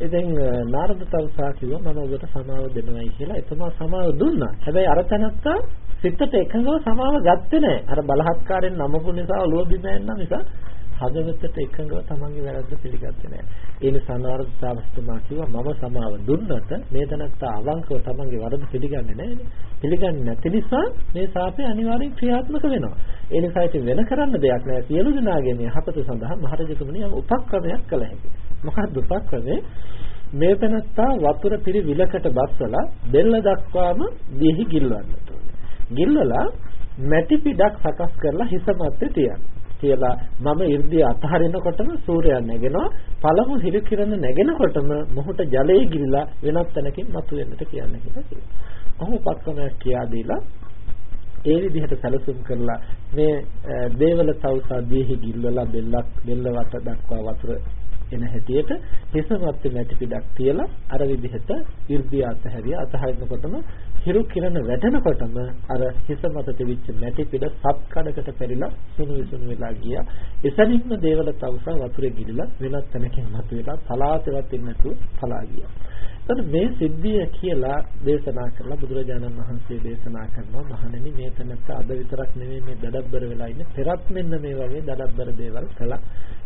ඉතින් නාරද තවුසා කිව්වා මම ඔබට සමාව දෙනවයි කියලා. එතුමා සමාව දුන්නා. හැබැයි අර තැනත්තා සිතට එකඟව සමාව ගත්තේ නැහැ. අර බලහත්කාරයෙන් නමපු නිසා ඔළුව බිම ඇන්න නිසා හදවතට එකඟව තමන්ගේ වැරද්ද පිළිගත්තේ නැහැ. ඒ නිසා නාරද තාපස්තුමා කිව්වා මම සමාව දුන්නට මේ තැනත්තා අවංකව තමන්ගේ වරද පිළිගන්නේ නැහැ. පිළිගන්නේ නැති නිසා මේ සාපය අනිවාර්යෙන් ක්‍රියාත්මක වෙනවා. ඒ නිසා ඉතින් වෙන කරන්න දෙයක් නැහැ. සියලු දෙනාගේ මේ යහපත සඳහා මහරජතුමනි යම් උපක්‍රමයක් කළ හැකියි. මොකක්ද උපක්‍රමය? මේ තැනත්තා වතුර පිරි විලකට බස්සලා බෙල්ල දක්වාම දීහි ගිල්වන්නට ඕනේ. ගිල්ලලා මැටි පිටක් සකස් කරලා හිස මැත්තේ තියන්න. කියලා මම 이르දී අතහරිනකොටම සූර්යයා නැගෙනවා පළමු හිරු කිරණ නැගෙනකොටම මොහොත ජලයේ ගිලිලා වෙනත් තැනකින් මතුවෙන්නට කියන්නේ කියලා කියනවා. ඔහු පත්කමක් කියා දීලා ඒ විදිහට සැලසුම් කරලා මේ දේවල සෞසාදීහි ගිල්වලා බෙල්ලක් බෙල්ල වට දක්වා වතුර එන හැටියට හිසමත් මැටි පිටක් තියලා අර විදිහට ඉර්ධිය අතහැරියා අතහරිනකොටම හිරු කිරණ වැටෙනකොටම අර හිස මත තිබිච්ච මැටි පිට සත් කඩකට පෙරිලා සුණු විසුණු වෙලා ගියා. එසැනින්ම දේවල තවුසා වතුරේ ගිලිලා වෙනත් තැනකින් මතුවලා පලාතවත් ඉන්නතු පලා ගියා. එතකොට මේ සිද්ධිය කියලා දේශනා කරලා බුදුරජාණන් වහන්සේ දේශනා කරනවා මහණෙනි මේ තැනත්ත අද විතරක් නෙමෙයි මේ දඩබ්බර වෙලා ඉන්නේ පෙරත් මෙන්න මේ වගේ දඩබ්බර දේවල් කළා.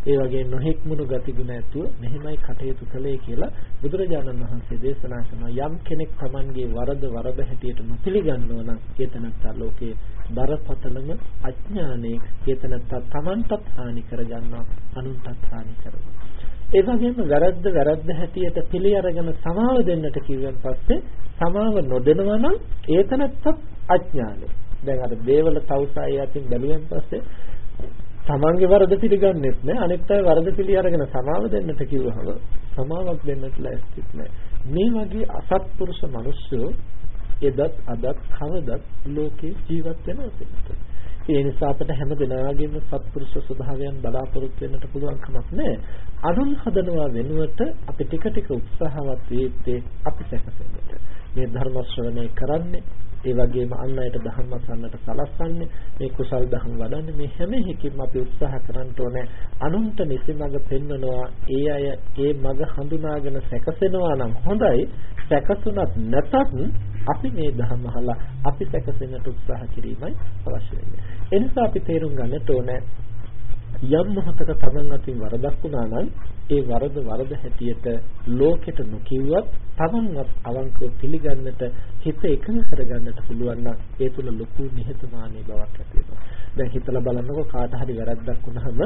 ඒ වගේ නොහික්මුණු ගතිගුණ ඇතුව මෙහෙමයි කටයුතු කළේ කියලා බුදුරජාණන් වහන්සේ දේශනා කරනවා යම් කෙනෙක් Tamanගේ වරද වරද හැටියට නොපිළිගන්නව නම් ඒ තැනත්ත ලෝකේ බරපතලම අඥානයේ ඒ තැනත්ත Tamanටත් හානි කරගන්නවා අනුන්ටත් හානි කරනවා. ඒ වගේම වැරද්ද වැරද්ද හැටියට පිළි අරගෙන සමාව දෙන්නට කිව්වන් පස්සේ සමාව නොදෙනවා නම් ඒතනත්තත් අඥානයි. දැන් අර දේවල තවුසාය යටින් බැලුවෙන් පස්සේ තමන්ගේ වරද පිළිගන්නෙත් නෑ අනෙක් අය වරද පිළි අරගෙන සමාව දෙන්නට කිව්වහම සමාවක් දෙන්නට ලෑස්තිත් නෑ. මේ වගේ අසත්පුරුෂ මිනිස්සු එදත් අදත් කවදත් ලෝකේ ජීවත් වෙනවා ඒ නිසා අපිට හැම දිනාගෙම සත්පුරුෂ ස්වභාවයන් බලාපොරොත්තු වෙන්නට පුළුවන් කමක් නැහැ. අනුන් හදනවා වෙනුවට අපි ටික ටික උත්සාහවත් වේත්තේ අපි සැකසෙන්නට. මේ ධර්ම ශ්‍රවණය කරන්නේ ඒ වගේම අන් අයට ධර්ම සම්මත සලස්වන්නේ මේ කුසල් දහම් වඩන්නේ මේ හැම එකකින්ම අපි උත්සාහ කරන්න ඕනේ අනුන්ට නිසිමඟ පෙන්වනවා ඒ අය ඒ මඟ හඳුනාගෙන සැකසෙනවා නම් හොඳයි සැකසුණත් නැතත් අපි මේ ධර්ම අහලා අපි සැකසෙන්නට උත්සාහ කිරීමයි අවශ්‍ය වෙන්නේ. ඒ නිසා අපි තේරුම් ගන්නට ඕනේ යම් මොහතක තමන් අතින් වරදක් වුණා නම් ඒ වරද වරද හැටියට ලෝකෙට නොකියුවත් තමන්වත් අවංකව පිළිගන්නට හිත එකඟ කරගන්නට පුළුවන් නම් ඒ තුල ලොකු නිහතමානී බවක් ඇති වෙනවා. දැන් හිතලා බලන්නකො කාට හරි වැරද්දක් වුණාම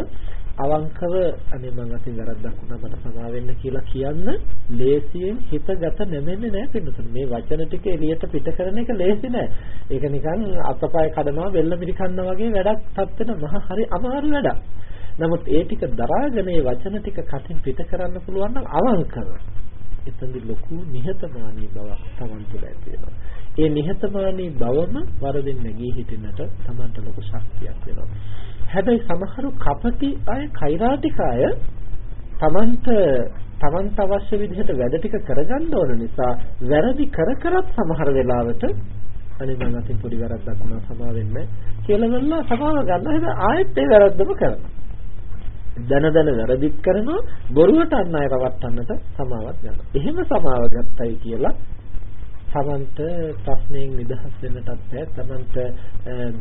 අවංකව අනේ මං අතින් වැරද්දක් වුණා මට සමා වෙන්න කියලා කියන්න ලේසියෙන් හිතගත නැමෙන්නේ නැහැ පින්නතුනේ. මේ වචන ටික එළියට පිට කරන එක ලේසි නෑ. ඒක නිකන් අතපය කඩනවා වෙල්ල මිරිකන්නා වගේ වැඩක් තත්ත්වෙට මහ හරි අමාරු වැඩක්. නමුත් ඒ ටික දරාගෙන මේ වචන ටික කටින් පිට කරන්න පුළුවන් නම් අවංකව එතනදි ලොකු නිහතමානී බවක් Taman තුළ ඇති වෙනවා. ඒ නිහතමානී බවම වරදින් නැගී හිටින්නට Tamanට ලොකු ශක්තියක් වෙනවා. හැබැයි සමහරු කපටි අය, කෛරාටික අය Tamanට Tamanට අවශ්‍ය විදිහට වැඩ ටික කරගන්න ඕන නිසා වැරදි කර කරත් සමහර වෙලාවට අනේ මම අතින් පොඩි වැරද්දක් වුණා සමා වෙන්න කියලා වෙලා සමාව ගන්න. හැබැයි ආයෙත් ඒ වැරද්දම කරනවා. දන දන වැරදිත් කරනවා බොරුවට අන් අය රවට්ටන්නට සමාවක් ගන්නවා. එහෙම සමාව ගත්තයි කියලා තමන්ට ප්‍රශ්නයෙන් නිදහස් වෙන්නටත් බෑ තමන්ට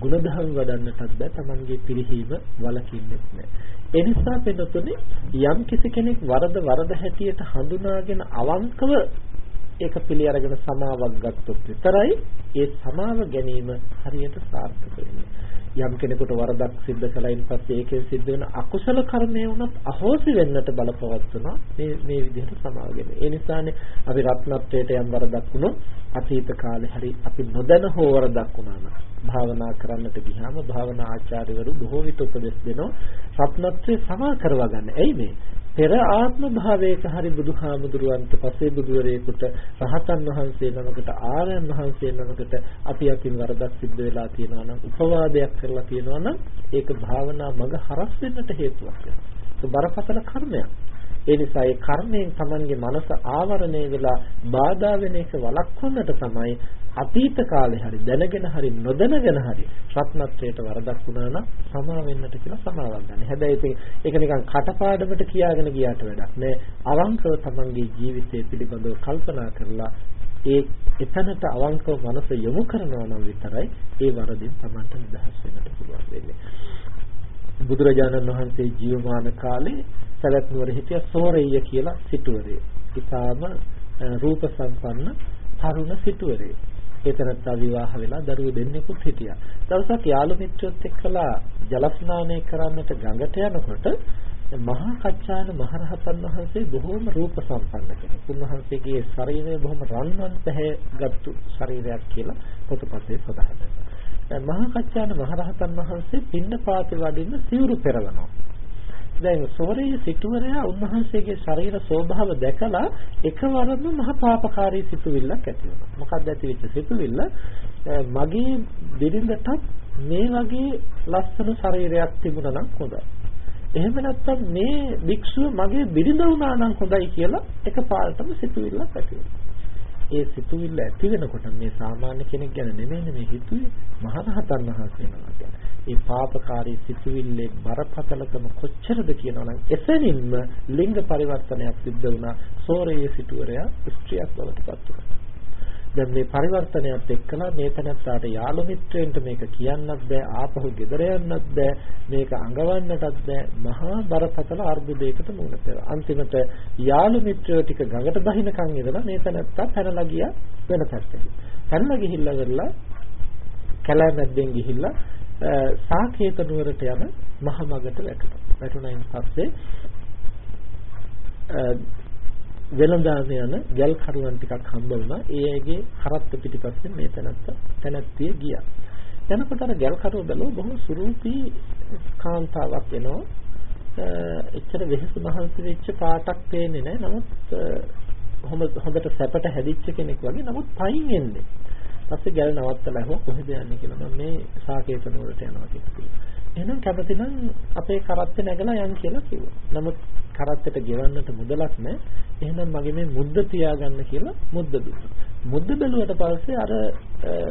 ಗುಣධම් වඩන්නටත් බෑ තමන්ගේ පිළිහිම වලකින්නෙත් නෑ ඒ නිසා පෙනුතුනේ යම් කිසි කෙනෙක් වරද වරද හැටියට හඳුනාගෙන අවංකව ඒක පිළි අරගෙන සමාවක් ගත්තොත් විතරයි ඒ සමාව ගැනීම හරියට සාර්ථක වෙන්නේ යම් කෙනෙකුට වරදක් සිද්ධ කළයින් පස්සේ ඒකෙන් සිද්ධ වෙන අකුසල කර්මය වුණත් අහෝසි වෙන්නට බලපවත්වනවා මේ මේ විදිහට සමාවගෙන. ඒ නිසානේ අපි රත්නත්වයට යම් වරදක් වුණොත් අතීත කාලේ හරි අපි නොදැන හෝ වරදක් වුණා නම් භාවනා කරන්නට ගියාම භාවනා ආචාර්යවරු බොහෝ විට උපදෙස් දෙනවා රත්නත්වයේ සමා කරවා ගන්න. එයි මේ පෙර ආත්ම භාවයක හරි බුදුහාමුදුරුවන්ට පසේ බුදුවරයෙකුට රහතන් වහන්සේ නමකට ආර්යයන් වහන්සේ නමකට අපි අතින් වරදක් සිද්ධ වෙලා තියෙනවා නම් උපවාදයක් කරලා තියෙනවා නම් ඒක භාවනා මඟ හරස් වෙන්නට හේතුවක් වෙනවා. බරපතල කර්මයක්. ඒ නිසා ඒ කර්මයෙන් Tamanගේ මනස ආවරණය වෙලා බාධා වෙන එක වළක්වන්නට තමයි අතීත කාලේ හරි දැනගෙන හරි නොදැනගෙන හරි රත්නත්වයට වරදක් වුණා නම් සමා වෙන්නට කියලා සමාවක් ගන්න. හැබැයි ඉතින් ඒක නිකන් කටපාඩමට කියාගෙන ගියාට වැඩක් නෑ. අවංකව Tamanගේ ජීවිතය පිළිබඳව කල්පනා කරලා ඒ එතනට අවංකව මනස යොමු කරනවා නම් විතරයි ඒ වරදින් Tamanට නිදහස් වෙන්නට පුළුවන් වෙන්නේ. බුදුරජාණන් වහන්සේ ජීවමාන කාලේ සවැත් නුවර හිටිය සෝරෙය්‍ය කියලා සිටුවරේ. ඊටාම රූප සම්පන්න තරුණ සිටුවරේ. ඒතරත්තා විවාහ වෙලා දරුවෝ දෙන්නෙකුත් හිටියා. දවසක් යාළු මිත්‍රයොත් එක්කලා ජල ස්නානය කරන්නට ගඟට යනකොට මහා කච්චායන මහරහතන් වහන්සේ බොහෝම රූප සම්පන්න කෙනෙක්. උන්වහන්සේගේ ශරීරය බොහොම රන්වන් පැහැගත්තු ශරීරයක් කියලා පොතපතේ සඳහන් වෙනවා. මහා කච්චායන මහරහතන් වහන්සේ පින්න පාති වඩින්න සිවුරු පෙරවනවා. දැන් සෝරේ සිටුවරයා උන්වහන්සේගේ ශරීර ස්වභාව දැකලා එකවරම මහ පාපකාරී සිතුවිල්ලක් ඇති වුණා. මොකක්ද ඇති වෙච්ච සිතුවිල්ල? මගේ බිරිඳටත් මේ වගේ ලස්සන ශරීරයක් තිබුණා නම් හොඳයි. එහෙම නැත්නම් මේ භික්ෂුව මගේ බිරිඳ වුණා නම් හොඳයි කියලා එකපාරටම සිතුවිල්ලක් ඇති වුණා. ඒ සිතුවිල්ල ඇති වෙනකොට මේ සාමාන්‍ය කෙනෙක් ගැන නෙමෙයි මේ හිතුවේ මහරහතන් වහන්සේ නමක් ගැන. ඒ පාපකාරී සිතුවිල්ලේ බරපතලකම කොච්චරද කියනවනම් එසැනින්ම ලිංග පරිවර්තනයක් සිද්ධ වුණා සෝරේ සිටුවරයා ස්ත්‍රියක් බවට පත් වුණා. දැන් මේ පරිවර්තනයත් එක්කලා මේ තැනත්තාට යාළු මිත්‍රයන්ට මේක කියන්නත් බෑ ආපහු ගෙදර යන්නත් බෑ මේක අඟවන්නටත් බෑ. මහා බරපතල අර්බුදයකට මුහුණ දෙනවා. අන්තිමට යාළු මිත්‍රයෝ ටික ගඟට බහිනකන් ඉඳලා මේ තැනත්තා පැනලා ගියා වෙන පැත්තට පැනලා ගිහිල්ලා වෙරලා කැලෑමැද්දෙන් ගිහිල්ලා සාකේත නුවරට යන මහ මගට වැටුණා. වැටුණයින් පස්සේ වෙළඳාම යන ගල් කරුවන් ටිකක් හම්බ වුණා. ඒ අයගේ කරත්ත පිටිපස්සෙන් මේ තැනත්ත තැනැත්තිය ගියා. යනකොට අර ගල් කරුව බැලුව බොහොම සුරූපී කාන්තාවක් එනවා. එච්චර වෙහස මහන්සි වෙච්ච පාටක් පේන්නේ නැහැ. නමුත් හොඳට සැපට හැදිච්ච කෙනෙක් වගේ. නමුත් පයින් එන්නේ. පස්සේ ගල් නවත්තලා ඇහුවා කොහෙද යන්නේ කියලා. මම මේ සාකේත නුවරට යනවා කියලා. එහෙනම් කැමති නම් අපේ කරත්තේ නැගලා යන් කියලා කිව්වා. නමුත් කරත්තට ගෙවන්නට මුදලක් නැහැ. එහෙනම් මගේ මේ මුද්ද තියාගන්න කියලා මුද්ද දුන්නා. මුද්ද බැලුවට පස්සේ අර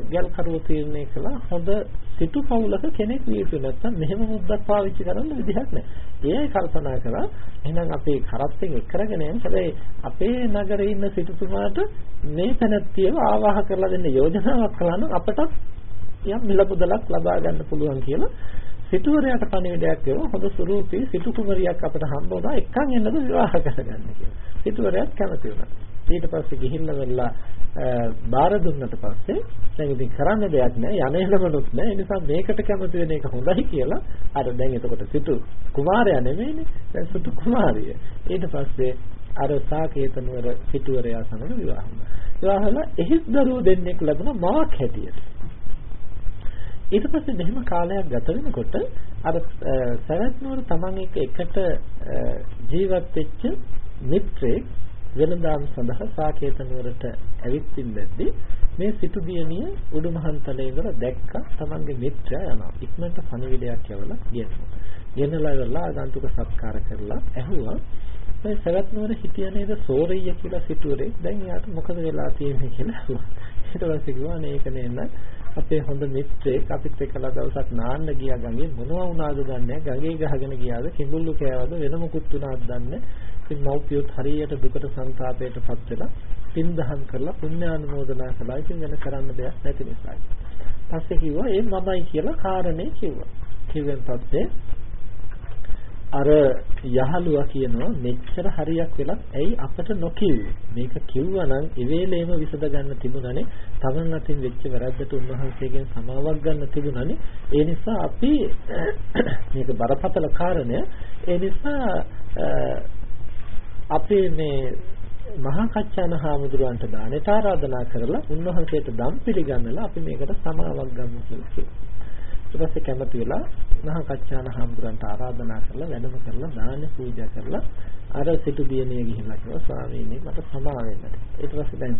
ගල් කරුව තීරණය කළා හොඳ සිටු පවුලක කෙනෙක් විය යුතු නැත්නම් මෙහෙම මුද්දක් පාවිච්චි කරන්න විදිහක් නැහැ. ඒයි කල්පනා කළා එහෙනම් අපේ කරත්තෙන් එක් කරගෙන යන්න හැබැයි අපේ නගරේ ඉන්න සිටුතුමාට මේ තැනැත්තියව ආවාහ කරලා දෙන්න යෝජනාවක් කළා නම් අපටත් යම් මිල මුදලක් ලබා ගන්න පුළුවන් කියලා සිටුවරයාට පණිවිඩයක් දෙනවා හොඳ සුරූපී සිටු කුමරියක් අපිට හම්බ වුණා එක්කන් එන්නද විවාහ කරගන්න කියලා. සිටුවරයාත් කැමති වුණා. ඊට පස්සේ ගිහිල්ලා වෙලා බාර දුන්නට පස්සේ දැන් ඉතින් කරන්න දෙයක් නැහැ යන්නේලමනුත් නැහැ ඒ නිසා මේකට කැමති වෙන එක හොඳයි කියලා අර දැන් එතකොට සිටු කුමාරයා නෙමෙයිනේ. දැන් සිටු කුමාරිය. ඊට පස්සේ අර සාකේත නුවර සිටුවරයා සමග විවාහ වුණා. විවාහලා එහෙත් දරුවෝ දෙන්නෙක් ලැබුණා මාක් හැටියට. ඊට පස්සේ මෙහෙම කාලයක් ගත වෙනකොට අර සවැත් නුවර තමන් එක්ක එකට ජීවත් වෙච්ච මිත්‍රෙක් වෙනදාම් සඳහා සාකේත නුවරට ඇවිත් ඉඳද්දී මේ සිටු දියණිය උඩුමහන්තලේ ඉඳලා දැක්ක තමන්ගේ මිත්‍රයා යනවා. ඉක්මනට පණිවිඩයක් යවලා ගෙනවා ගෙනලා ඉවරලා ආගන්තුක සත්කාර කරලා ඇහුවා මේ සවැත් නුවර හිටිය නේද සෝරිය කියලා සිටුවරේ? දැන් යාට මොකද වෙලා තියෙන්නේ? කියලා ඇහුවා. ඊට පස්සේ කිව්වා මේක නේද? අපේ හොඳ මිත්‍රයෙක් අපිත් එක්කලා දවසක් නාන්න ගියා ගඟේ. මොනවා වුණාද දන්නේ ගඟේ ගහගෙන ගියාද? කිඹුල්ලු කෑවද? වෙන මොකුත් වුණාද දන්නේ ඉතින් මව්පියොත් හරියට දුකට සංతాපයටපත් වෙලා පින් දහම් කරලා පුණ්‍යානුමෝදනා කළා. ඉතින් වෙන කරන්න දෙයක් නැති නිසා පස්සේ කිව්වා ඒ මමයි කියලා කාරණේ කිව්වා. කිව්වෙන් පස්සේ අර යහලුවා කියනවා මෙච්චර හරියක් වෙලත් ඇයි අපට නොකියුවේ මේක කිව්වනම් ඉවේලේම විසඳ ගන්න තිබුණානේ. තමන් අතින් වෙච්ච වැරද්දට උන්වහන්සේගෙන් සමාවක් ගන්න තිබුණානේ. ඒ නිසා අපි *coughs* මේක බරපතල කාරණය. ඒ නිසා අපේ මේ මහා කච්චාන හාමුදුරුවන්ට දානෙට ආරාධනා කරලා උන්වහන්සේට දම් පිළිගන්නලා අපි මේකට සමාවක් ගමු කියලා කිව්වා. ඊට පස්සේ කැමති වෙලා මහා කච්චාන හාමුදුරන්ට ආරාධනා කරලා වැඩම කරලා දාන පූජා කරලා අර සිටු දියණිය ගිහිල්ලා කිව්වා ස්වාමීනි මට සමා වෙන්නට. ඊට පස්සේ දැන්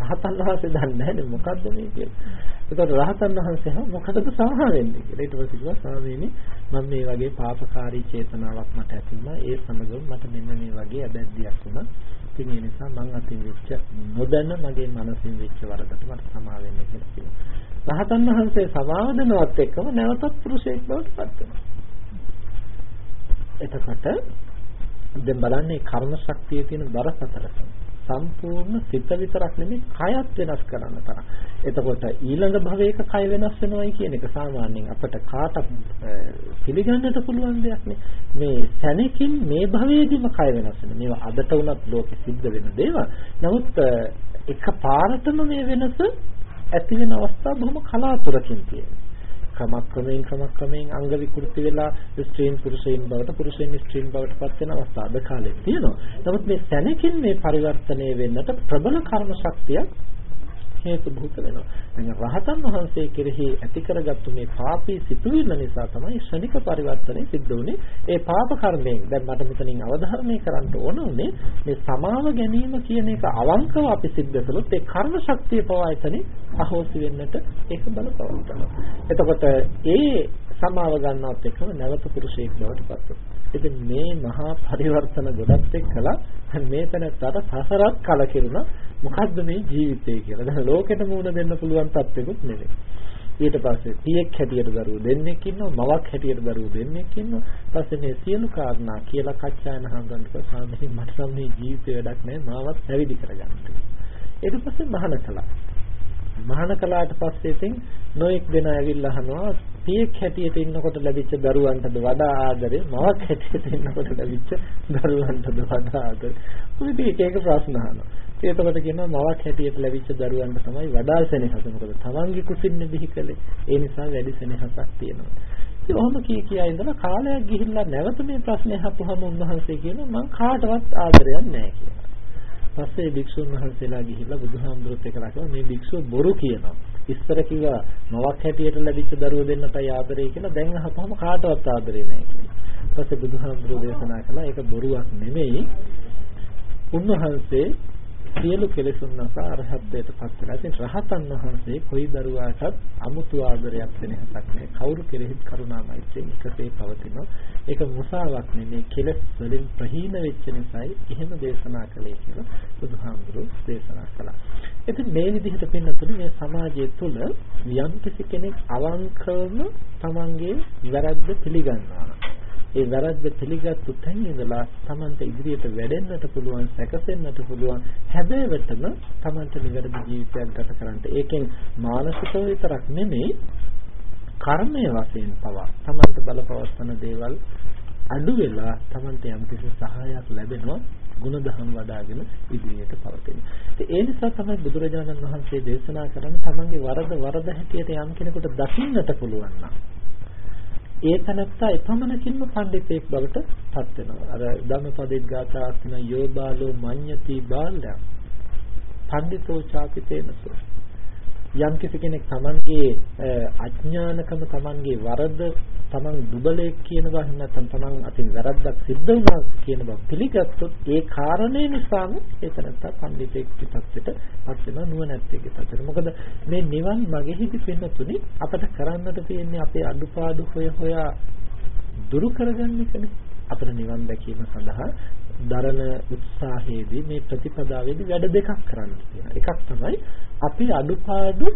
රහතන් වහන්සේ දන්නේ නැහැ මොකද්ද මේ කියලා. ඒකට රහතන් වහන්සේ හා මොකටද සමා වෙන්නේ කියලා. ඊට පස්සේ කිව්වා ස්වාමීනි මම මේ වගේ පාපකාරී චේතනාවක් මට ඇති වුණා. ඒ සමගම මට මෙන්න මේ වගේ අබැද්දියක් වුණා. ඉතින් ඒ නිසා මං අතින් වෙච්ච නොදැන මගේ මනසින් වෙච්ච වරදට මට සමා වෙන්න කියලා කිව්වා. රහතන් වහන්සේ සමාව දෙනවත් එක්කම නැවතත් පුරුෂයෙක් බවට පත් වෙනවා. එතකොට දැන් බලන්නේ කර්ම ශක්තියේ තියෙන බරපතලකම. සම්පූර්ණ සිත විතරක් නෙමෙයි කයත් වෙනස් කරන්න තරම්. එතකොට ඊළඟ භවයක කය වෙනස් වෙනවයි කියන එක සාමාන්‍යයෙන් අපිට කාටත් පිළිගන්නට පුළුවන් දෙයක් නේ. මේ සැනකින් මේ භවයේදීම කය වෙනස් වෙන. මේවා අදට වුණත් ලෝකෙ සිද්ධ වෙන දේවල්. නමුත් එක පාරටම මේ වෙනස ඇති වෙන අවස්ථා බොහොම කලාතුරකින් තියෙනවා. ක්‍රමක්‍රමයෙන් ක්‍රමක්‍රමයෙන් අංග විකෘති වෙලා ස්ත්‍රීන් පුරුෂයින් බවට පුරුෂයින් ස්ත්‍රීන් බවට පත් වෙන අවස්ථා අද කාලේ තියෙනවා. නමුත් මේ සැනකින් මේ පරිවර්තනය වෙන්නට ප්‍රබල කර්ම ශක්තියක් හේතු භූත වෙනවා. දැන් රහතන් වහන්සේ කෙරෙහි ඇති කරගත්තු මේ පාපී සිතුවිල්ල නිසා තමයි ශනික පරිවර්තනය සිද්ධ වුනේ. ඒ පාප කර්මයෙන් දැන් මට මෙතනින් අවධාරණය කරන්න ඕන උනේ මේ සමාව ගැනීම කියන එක අවංකව අපි සිද්ධ කළොත් ඒ කර්ම ශක්තිය පවා එතනින් අහෝසි වෙන්නට ඒක බලපවත්නවා. එතකොට ඒ සමාව ගන්නවත් එක්කම නැවත පුරුෂයෙක් බවට පත් වෙනවා. ඉතින් මේ මහා පරිවර්තන ගොඩක් එක්කලා මේ තැනට සසරත් කලකිරුණා මොකද්ද මේ ජීවිතය කියලා. දැන් ලෝකෙට මුණ දෙන්න පුළුවන් තත්ත්වෙකුත් නෙවෙයි. ඊට පස්සේ පියෙක් හැටියට දරුවෝ දෙන්නෙක් ඉන්නවා මවක් හැටියට දරුවෝ දෙන්නෙක් ඉන්නවා ඊපස්සේ මේ සියලු කාරණා කියලා කච්චායන හඳුන්වන්න ප්‍රසාමෙහි මට නම් මේ ජීවිතේ වැඩක් නැහැ මාවත් පැවිදි කරගන්න ඊට පස්සේ මහාන කළා මහාන කළාට පස්සේ ඉතින් නොඑක් දෙනා ඇවිල්ලා අහනවා පියෙක් හැටියට ඉන්නකොට ලැබිච්ච දරුවන්ටද වඩා ආදරේ මවක් හැටියට ඉන්නකොට ලැබිච්ච දරුවන්ටද වඩා ආදරේ ඔය දෙක එක ප්‍රශ්න අහනවා. එතකොට කියනවා මවක් හැටියට ලැබිච්ච දරුවන්ට තමයි වඩා සෙනෙහස. මොකද තමන්ගේ කුසින්නේ බිහි කළේ. ඒ නිසා වැඩි සෙනෙහසක් තියෙනවා. ඉතින් ඔහොම කී කියා ඉඳලා කාලයක් ගිහිල්ලා නැවත මේ ප්‍රශ්නේ අහපුවම උන්වහන්සේ කියනවා මං කාටවත් ආදරයක් නැහැ කියලා. පස්සේ භික්ෂුන් වහන්සේලා ගිහිල්ලා බුදුහාමුදුරුවෝ එක්ක රකිනවා මේ භික්ෂුව බොරු කියනවා. ඉස්සර කිව්වා මවක් හැටියට ලැබිච්ච දරුවෝ දෙන්නටයි ආදරේ කියලා දැන් අහපුවම කාටවත් ආදරේ නැහැ කියලා. පස්සේ බුදුහාමුදුරුවෝ දේශනා කළා ඒක බොරුවක් නෙමෙයි. උන්වහන්සේ සියලු කෙලෙසුන් නැස අරහත්ත්වයට පත් වෙලා. ඉතින් රහතන් වහන්සේ කොයි දරුවාටත් අමුතු ආදරයක් වෙනසක් නැහැ. කවුරු කෙරෙහිත් කරුණාමයිත්‍යෙන් එකසේ පවතිනවා. ඒක මුසාවක් නෙමෙයි කෙලෙස් වලින් ප්‍රහීන වෙච්ච නිසායි එහෙම දේශනා කළේ කියලා බුදුහාමුදුරුවෝ දේශනා කළා. ඉතින් මේ විදිහට පෙන්නතුනේ මේ සමාජය තුළ යම් කෙනෙක් අවංකවම තමන්ගේ වැරද්ද පිළිගන්නවා. ඒ වැරද්ද පිළිගත්තු තැන ඉඳලා Tamanta ඉදිරියට වැඩෙන්නට පුළුවන් සැකසෙන්නට පුළුවන් හැබෑවටම Tamanta නිවැරදි ජීවිතයක් ගත කරන්න. ඒකෙන් මානසිකව විතරක් නෙමෙයි කර්මයේ වශයෙන් පවා Tamanta බලපවස්තන දේවල් අඩු වෙලා Tamanta යම්කිසි සහායක් ලැබෙනවා ගුණධම් වඩ아가න ඉදිරියට පවතින. ඒ නිසා තමයි බුදුරජාණන් වහන්සේ දේශනා කරන්නේ තමන්ගේ වරද වරද හැටියට යම් කෙනෙකුට දකින්නට පුළුවන් නම් ඒ තනත්තා එපමණකින්ම පඬිතෙක් බවට පත් වෙනවා. අර ධම්මපදේ ගාථා අස්න යෝබාලෝ මඤ්ඤති බාලයන්. පඬිතෝ චාපිතේනසෝ. යම් කෙනෙක් Tamanගේ අඥානකම Tamanගේ වරද තමන් දුබලෙක් කියන බව නැත්නම් තමන් අතින් වැරද්දක් සිද්ධ වුණා කියන බව පිළිගත්තොත් ඒ කාරණේ නිසාම එතනත්ත පඬිතෙක් පිටත්තට පත් වෙනවා නුවණැත්තෙක් පිටත්තට. මොකද මේ නිවන් මගෙහිදී පින්නතුනි අපට කරන්නට තියෙන්නේ අපේ අඩුපාඩු හොය හොයා දුරු කරගන්න එකනේ. අපේ නිවන් දැකීම සඳහා දරන උත්සාහයේදී මේ ප්‍රතිපදාවේදී වැඩ දෙකක් කරන්න තියෙනවා. එකක් තමයි අපි අඩුපාඩු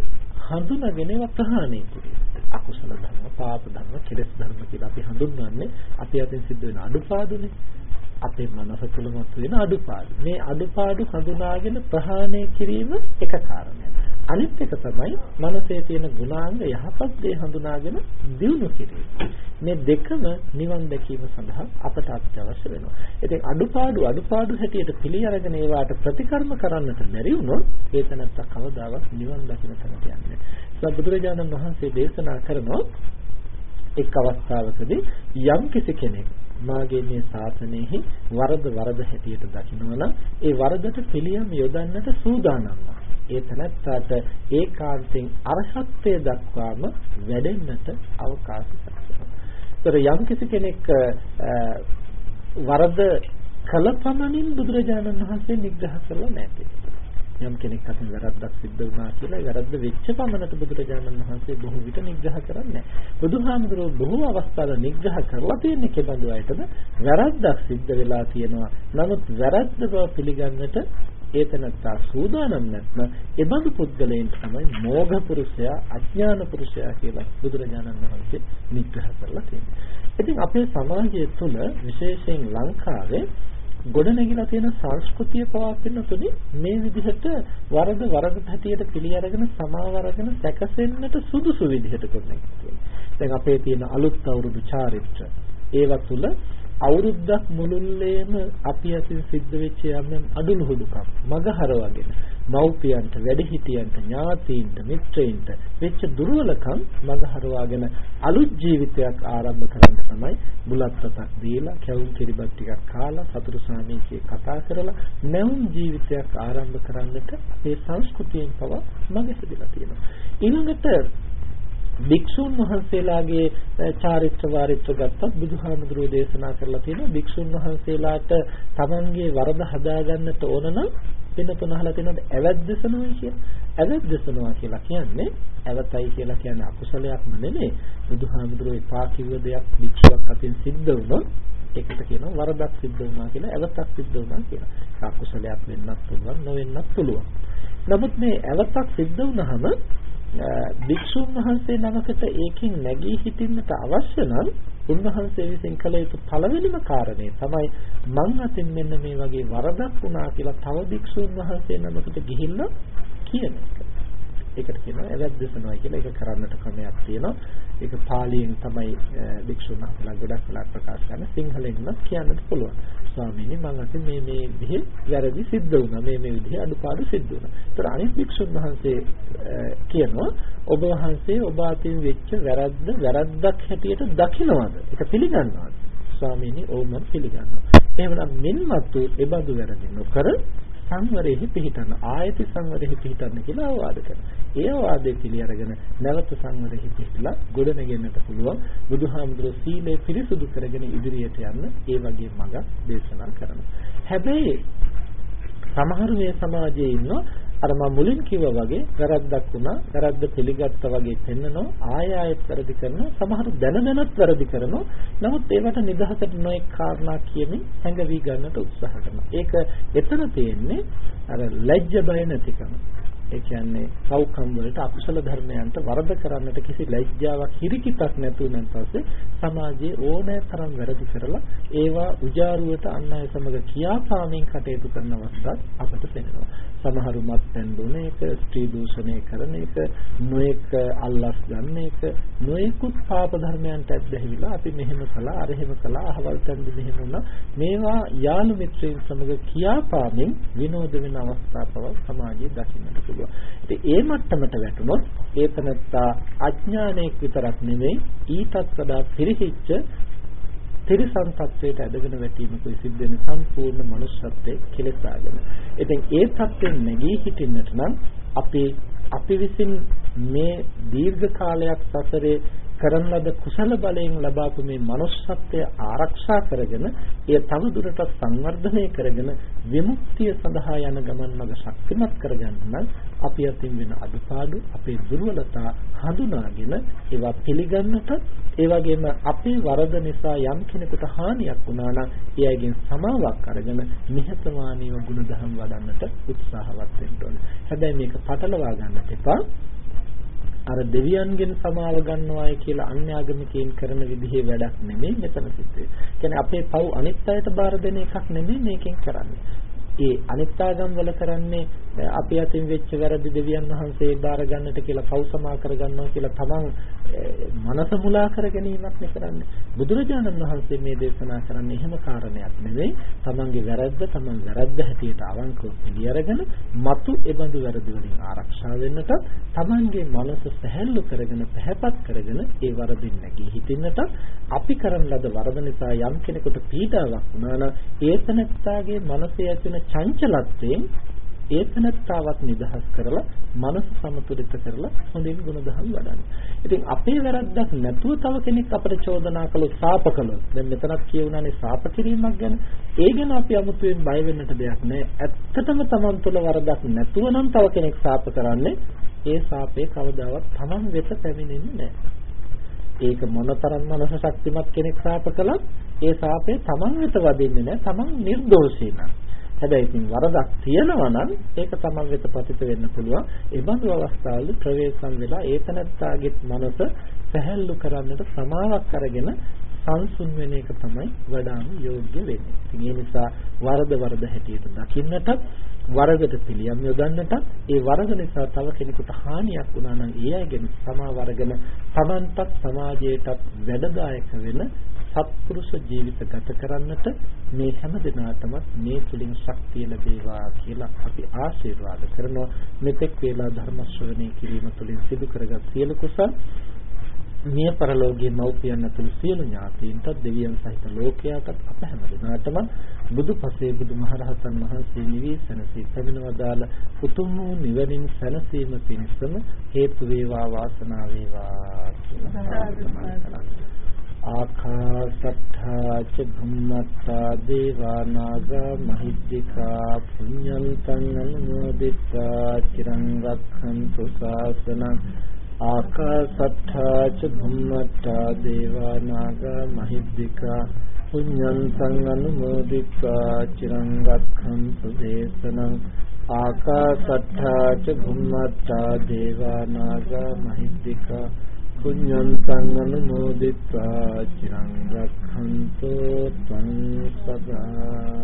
හඳුනාගෙන ඒවා ප්‍රහාණය කිරීම. අකුසල ධර්ම, පාප ධර්ම, කෙලෙස් ධර්ම කියලා අපි හඳුන්වන්නේ අපි අතින් සිද්ධ වෙන අඩුපාඩුනේ. අපේ මනස තුළමත් වෙන අඩුපාඩු. මේ අඩුපාඩු හඳුනාගෙන ප්‍රහාණය කිරීම එක කාරණයක්. අනිත් එක තමයි මනසේ තියෙන ගුණාංග යහපත් දේ හඳුනාගෙන දියුණු කිරීම. මේ දෙකම නිවන් දැකීම සඳහා අපට අත්‍යවශ්‍ය වෙනවා. ඉතින් අඩුපාඩු අඩුපාඩු හැටියට පිළි අරගෙන ඒවාට ප්‍රතිකර්ම කරන්නට බැරි වුණොත් ඒ තැනත්ත කවදාවත් නිවන් දකින්න තැනට යන්නේ නැහැ. බුදුරජාණන් වහන්සේ දේශනා කරනවා එක් අවස්ථාවකදී යම් කෙනෙක් මාගේ මේ ශාසනයෙහි වරද වරද හැටියට දකිනවා ඒ වරදට පිළියම් යොදන්නට සූදානම් ඒ තනත්තාට ඒකාන්තයෙන් අරහත්ත්වයට දක්වාම වැඩෙන්නට අවකාශ සැලසෙනවා. යම් කෙනෙක් වරද කළ පමණින් බුදුරජාණන් වහන්සේ නිග්‍රහ කරලා නැති. යම් කෙනෙක් අතින් වැරද්දක් සිද්ධ වුණා කියලා වැරද්ද වෙච්ච පමණට බුදුරජාණන් වහන්සේ බොහෝ විට නිග්‍රහ කරන්නේ නැහැ. බුදුහාමුදුරුවෝ බොහෝ අවස්ථාවල නිග්‍රහ කරලා තියෙන්නේ කෙබඳු අයටද වැරද්දක් සිද්ධ වෙලා තියෙනවා. නමුත් වැරද්ද බව පිළිගන්නට ඒතනත්තා සූදානම් නැත්නම් එබඳු පුද්ගලයන් තමයි මෝඝ පුරුෂයා අඥාන පුරුෂයා කියලා බුදුරජාණන් වහන්සේ නිග්‍රහ කරලා තියෙනවා. ඉතින් අපේ සමාජය තුළ විශේෂයෙන් ලංකාවේ ගොඩනැගිලා තියෙන සංස්කෘතිය පවත්වන තුනේ මේ විදිහට වරද වරද හැටියට පිළි අරගෙන සමාව අරගෙන සැකසෙන්නට සුදුසු විදිහට ගොඩනැගිලා දැන් අපේ තියෙන අලුත් අවුරුදු චාරිත්‍ර ඒවා තුල අවුරුද්දක් මුළුල්ලේම අපි අතින් සිද්ධ වෙච්ච යම් අඩුලුහුදුකම් මගහරවගෙන මව්පියන්ට වැඩිහිටියන්ට ඥාතීන්ට මිත්‍රයින්ට වෙච්ච දුර්වලකම් මගහරවාගෙන අලුත් ජීවිතයක් ආරම්භ කරන්න තමයි බුලත් පතක් දීලා කැවුම් කිරිබත් ටිකක් කාලා සතුරු සාමීචේ කතා කරලා නැවුම් ජීවිතයක් ආරම්භ කරන්නට මේ සංස්කෘතියෙන් පව මගහැදලා තියෙනවා. ඊළඟට භික්ෂුන් වහන්සේලාගේ චාරිත්‍ර වාරිත්‍ර ගත්තත් බුදුහාමුදුරුවෝ දේශනා කරලා තියෙනවා භික්ෂුන් වහන්සේලාට තමන්ගේ වරද හදාගන්නට ඕන නම් වෙන තුනහලා තියෙනවද ඇවැද්දසනවා කියන ඇවැද්දසනවා කියලා කියන්නේ ඇවතයි කියලා කියන්නේ අකුසලයක්ම නෙමෙයි බුදුහාමුදුරුවෝ එපා කිව්ව දෙයක් භික්ෂුවක් අතින් සිද්ධ වුණොත් ඒකට කියනවා වරදක් සිද්ධ වුණා කියලා ඇවතක් සිද්ධ වුණා කියලා. අකුසලයක් වෙන්නත් පුළුවන් නොවෙන්නත් පුළුවන්. නමුත් මේ ඇවතක් සිද්ධ වුණාම භික්ෂුන් වහන්සේ නමකට ඒකෙන් නැගී හිටින්නට අවශ්‍ය නම් උන්වහන්සේ විසින් කළ යුතු පළවෙනිම කාරණේ තමයි මං අතින් මෙන්න මේ වගේ වරදක් වුණා කියලා තව භික්ෂුන් වහන්සේ නමකට ගිහිල්ලා කියන එක. ඒකට කියනවා ඇවැද්දසනවා කියලා. ඒක කරන්නට ක්‍රමයක් තියෙනවා. ඒක පාලියෙන් තමයි භික්ෂුන් වහන්සේලා ගොඩක් වෙලා ප්‍රකාශ කරන සිංහලෙන් නම් කියන්නත් පුළුවන්. ස්වාමීනි මම අතින් මේ මේ විදිහේ වැරදි සිද්ධ වුණා. මේ මේ විදිහේ අඩුපාඩු සිද්ධ වුණා. ඒතර අනිත් භික්ෂුන් වහන්සේ කියනවා ඔබ වහන්සේ ඔබ අතින් වෙච්ච වැරද්ද වැරද්දක් හැටියට දකිනවද? ඒක පිළිගන්නවද? ස්වාමීනි ඔව් මම පිළිගන්නවා. එහෙමනම් මෙන්මත්තු එබඳු වැරදි නොකර සංවරෙහි පිහිටන්න ආයති සංවරෙහි පිහිටන්න කියලා අවවාද කරනවා. ඒ අවවාදයේ පිළි අරගෙන නැවත සංවරෙහි පිහිටලා ගොඩනගෙන්නට පුළුවන් බුදුහාමුදුරුවෝ සීලය පිරිසුදු කරගෙන ඉදිරියට යන්න ඒ වගේ මඟ දේශනා කරනවා. හැබැයි සමහර මේ සමාජයේ ඉන්නවා අර මම මුලින් කිව්වා වගේ වැරද්දක් වුණා. වැරද්ද පිළිගත්තා වගේ පෙන්නනවා. ආය ආයෙත් වැරදි කරනවා. සමහරු දැන දැනත් වැරදි කරනවා. නමුත් ඒවට නිදහසට නොඑක් කාරණා කියමින් හැඟවි ගන්නට උත්සාහ කරනවා. ඒක එතන තියෙන්නේ අර ලැජ්ජ බය නැතිකම. ඒ කියන්නේ සෞඛම් වලට අකුසල ධර්මයන්ට වරද කරන්නට කිසි ලැජ්ජාවක් හිරිකිතක් නැතුව පස්සේ සමාජයේ ඕනෑ තරම් වැරදි කරලා ඒවා උජාරුවට අන් අය සමග කියාපාමින් කටයුතු කරන අවස්ථාවක් අපට පෙනෙනවා. සමහරු මත්පැන් බොන එක, ස්ත්‍රී දූෂණය කරන එක, නොඑක අල්ලස් ගන්න එක, නොඑකුත් පාප ධර්මයන්ට ඇබ්බැහිලා අපි මෙහෙම කළා, අර එහෙම කළා, අහවල් තැන්දි මෙහෙම වුණා. මේවා යාළු මිත්‍රයන් සමග කියාපාමින් විනෝද වෙන අවස්ථා පව සමාජයේ දකින්නට පුළුවන්. පුළුවන්. ඉතින් ඒ මට්ටමට වැටුනොත් ඒ තනත්තා අඥානයක් විතරක් නෙමෙයි ඊටත් වඩා පිරිහිච්ච තිරිසන් තත්වයට ඇදගෙන වැටීමකුයි සිද්ධ වෙන සම්පූර්ණ මනුෂ්‍යත්වයේ කෙලෙසාගෙන. ඉතින් ඒ තත්ත්වෙන් නැගී සිටින්නට නම් අපේ අපි විසින් මේ දීර්ඝ කාලයක් සසරේ කරන ලද කුසල බලයෙන් ලබාපු මේ manussත්වය ආරක්ෂා කරගෙන එය තව දුරටත් සංවර්ධනය කරගෙන විමුක්තිය සඳහා යන ගමන් මඟ ශක්තිමත් කරගන්න නම් අපි අතින් වෙන අඩුපාඩු අපේ දුර්වලතා හඳුනාගෙන ඒවා පිළිගන්නට ඒ වගේම අපේ වරද නිසා යම් කෙනෙකුට හානියක් වුණා නම් එයාගෙන් සමාවක් අරගෙන නිහතමානීව ගුණධම් වඩන්නට උත්සාහවත් වෙන්න ඕනේ. හැබැයි මේක පටලවා ගන්නට එපා. අර දෙවියන්ගෙන් සමාව ගන්නවායි කියලා අන්‍යාගමිකයින් කරන විදිහේ වැඩක් නෙමෙයි මෙතන සිද්ධ වෙන්නේ. කියන්නේ අපේ පව් අනිත් අයට බාර දෙන එකක් නෙමෙයි මේකෙන් කරන්නේ. ඒ අනිත් ආගම් වල කරන්නේ අපි අතින් වෙච්ච වැරදි දෙවියන් වහන්සේ බාර ගන්නට කියලා පව් සමා කර ගන්නවා කියලා තමන් මනස මුලා කර ගැනීමක් නේ කරන්නේ. බුදුරජාණන් වහන්සේ මේ දේශනා කරන්නේ එහෙම කාරණයක් නෙවෙයි. තමන්ගේ වැරද්ද තමන් වැරද්ද හැටියට අවංකව පිළිඅරගෙන මතු එබඳු වැරදි වලින් ආරක්ෂා වෙන්නට තමන්ගේ මනස සැහැල්ලු කරගෙන පැහැපත් කරගෙන ඒ වරදින් නැගී හිටින්නට අපි කරන ලද වරද නිසා යම් කෙනෙකුට පීඩාවක් වුණා නම් ඒ තනත්තාගේ මනසේ ඇතිවන චංචලත්වයෙන් ඒ තනත්තාවත් නිදහස් කරලා මනස සමතුලිත කරලා හොඳින් ගුණධම් වඩන්න. ඉතින් අපේ වැරද්දක් නැතුව තව කෙනෙක් අපට චෝදනා කළොත් සාප කළොත් දැන් මෙතනත් කියුණානේ සාප කිරීමක් ගැන. ඒ ගැන අපි අමුතුවෙන් බය වෙන්නට දෙයක් නැහැ. ඇත්තටම Taman තුල වරදක් නැතුව නම් තව කෙනෙක් සාප කරන්නේ ඒ සාපේ කවදාවත් Taman වෙත පැමිණෙන්නේ නැහැ. ඒක මොනතරම් මනස ශක්තිමත් කෙනෙක් සාප කළත් ඒ සාපේ Taman වෙත වදින්නේ නැහැ. Taman නිර්දෝෂී නම්. හැබැයි ඉතින් වරදක් තියෙනවා නම් ඒක තමන් වෙත පතිත වෙන්න පුළුවන්. ඒ බඳු අවස්ථාවල ප්‍රවේශම් වෙලා ඒතනත්තාගේ මනස පැහැල්ලු කරන්නට සමාවක් අරගෙන සංසුන් වෙන එක තමයි වඩාම යෝග්‍ය වෙන්නේ. ඉතින් ඒ නිසා වරද වරද හැටියට දකින්නටත් වරදට පිළියම් යොදන්නටත් ඒ වරද නිසා තව කෙනෙකුට හානියක් වුණා නම් ඒ අයගෙන් සමාව අරගෙන තමන්ටත් සමාජයටත් වැඩදායක වෙන සත්පුරුෂ ජීවිත ගත කරන්නට මේ හැම දිනාටම මේ තුලින් ශක්තිය ලැබේවා කියලා අපි ආශිර්වාද කරනවා. මෙතෙක් වේලා ධර්ම ශ්‍රවණය කිරීම තුළින් සිදු කරගත් සියලු කුසල් මිය පරලෝකයේ මෞපියන් ඇතුළු සියලු ඥාතීන්ට දෙවියන් සහිත ලෝකයාට අප හැම දිනාටම බුදුපසේ බුදුමහරහතන් වහන්සේ නිවී සැනසී පැමිණවදාල උතුම් වූ නිවනින් සැනසීම පිණිසම හේතු වේවා වාසනාව වේවා කියලා ආකාසට්ඨා ච භුම්මත්තා දේවානාග මහිද්దికා පුඤ්ඤන්තං අනුමෝදිතා චිරං රක්ඛන්තු ශාසනං ආකාසට්ඨා ච භුම්මත්තා දේවානාග මහිද්దికා පුඤ්ඤන්තං අනුමෝදිතා චිරං රක්ඛන්තු දේශනං ආකාසට්ඨා ච භුම්මත්තා දේවානාග මහිද්దికා පුඤ්ඤන්තං අනුමෝදිත්වා චිරං රක්ඛන්තෝ ත්වං සදා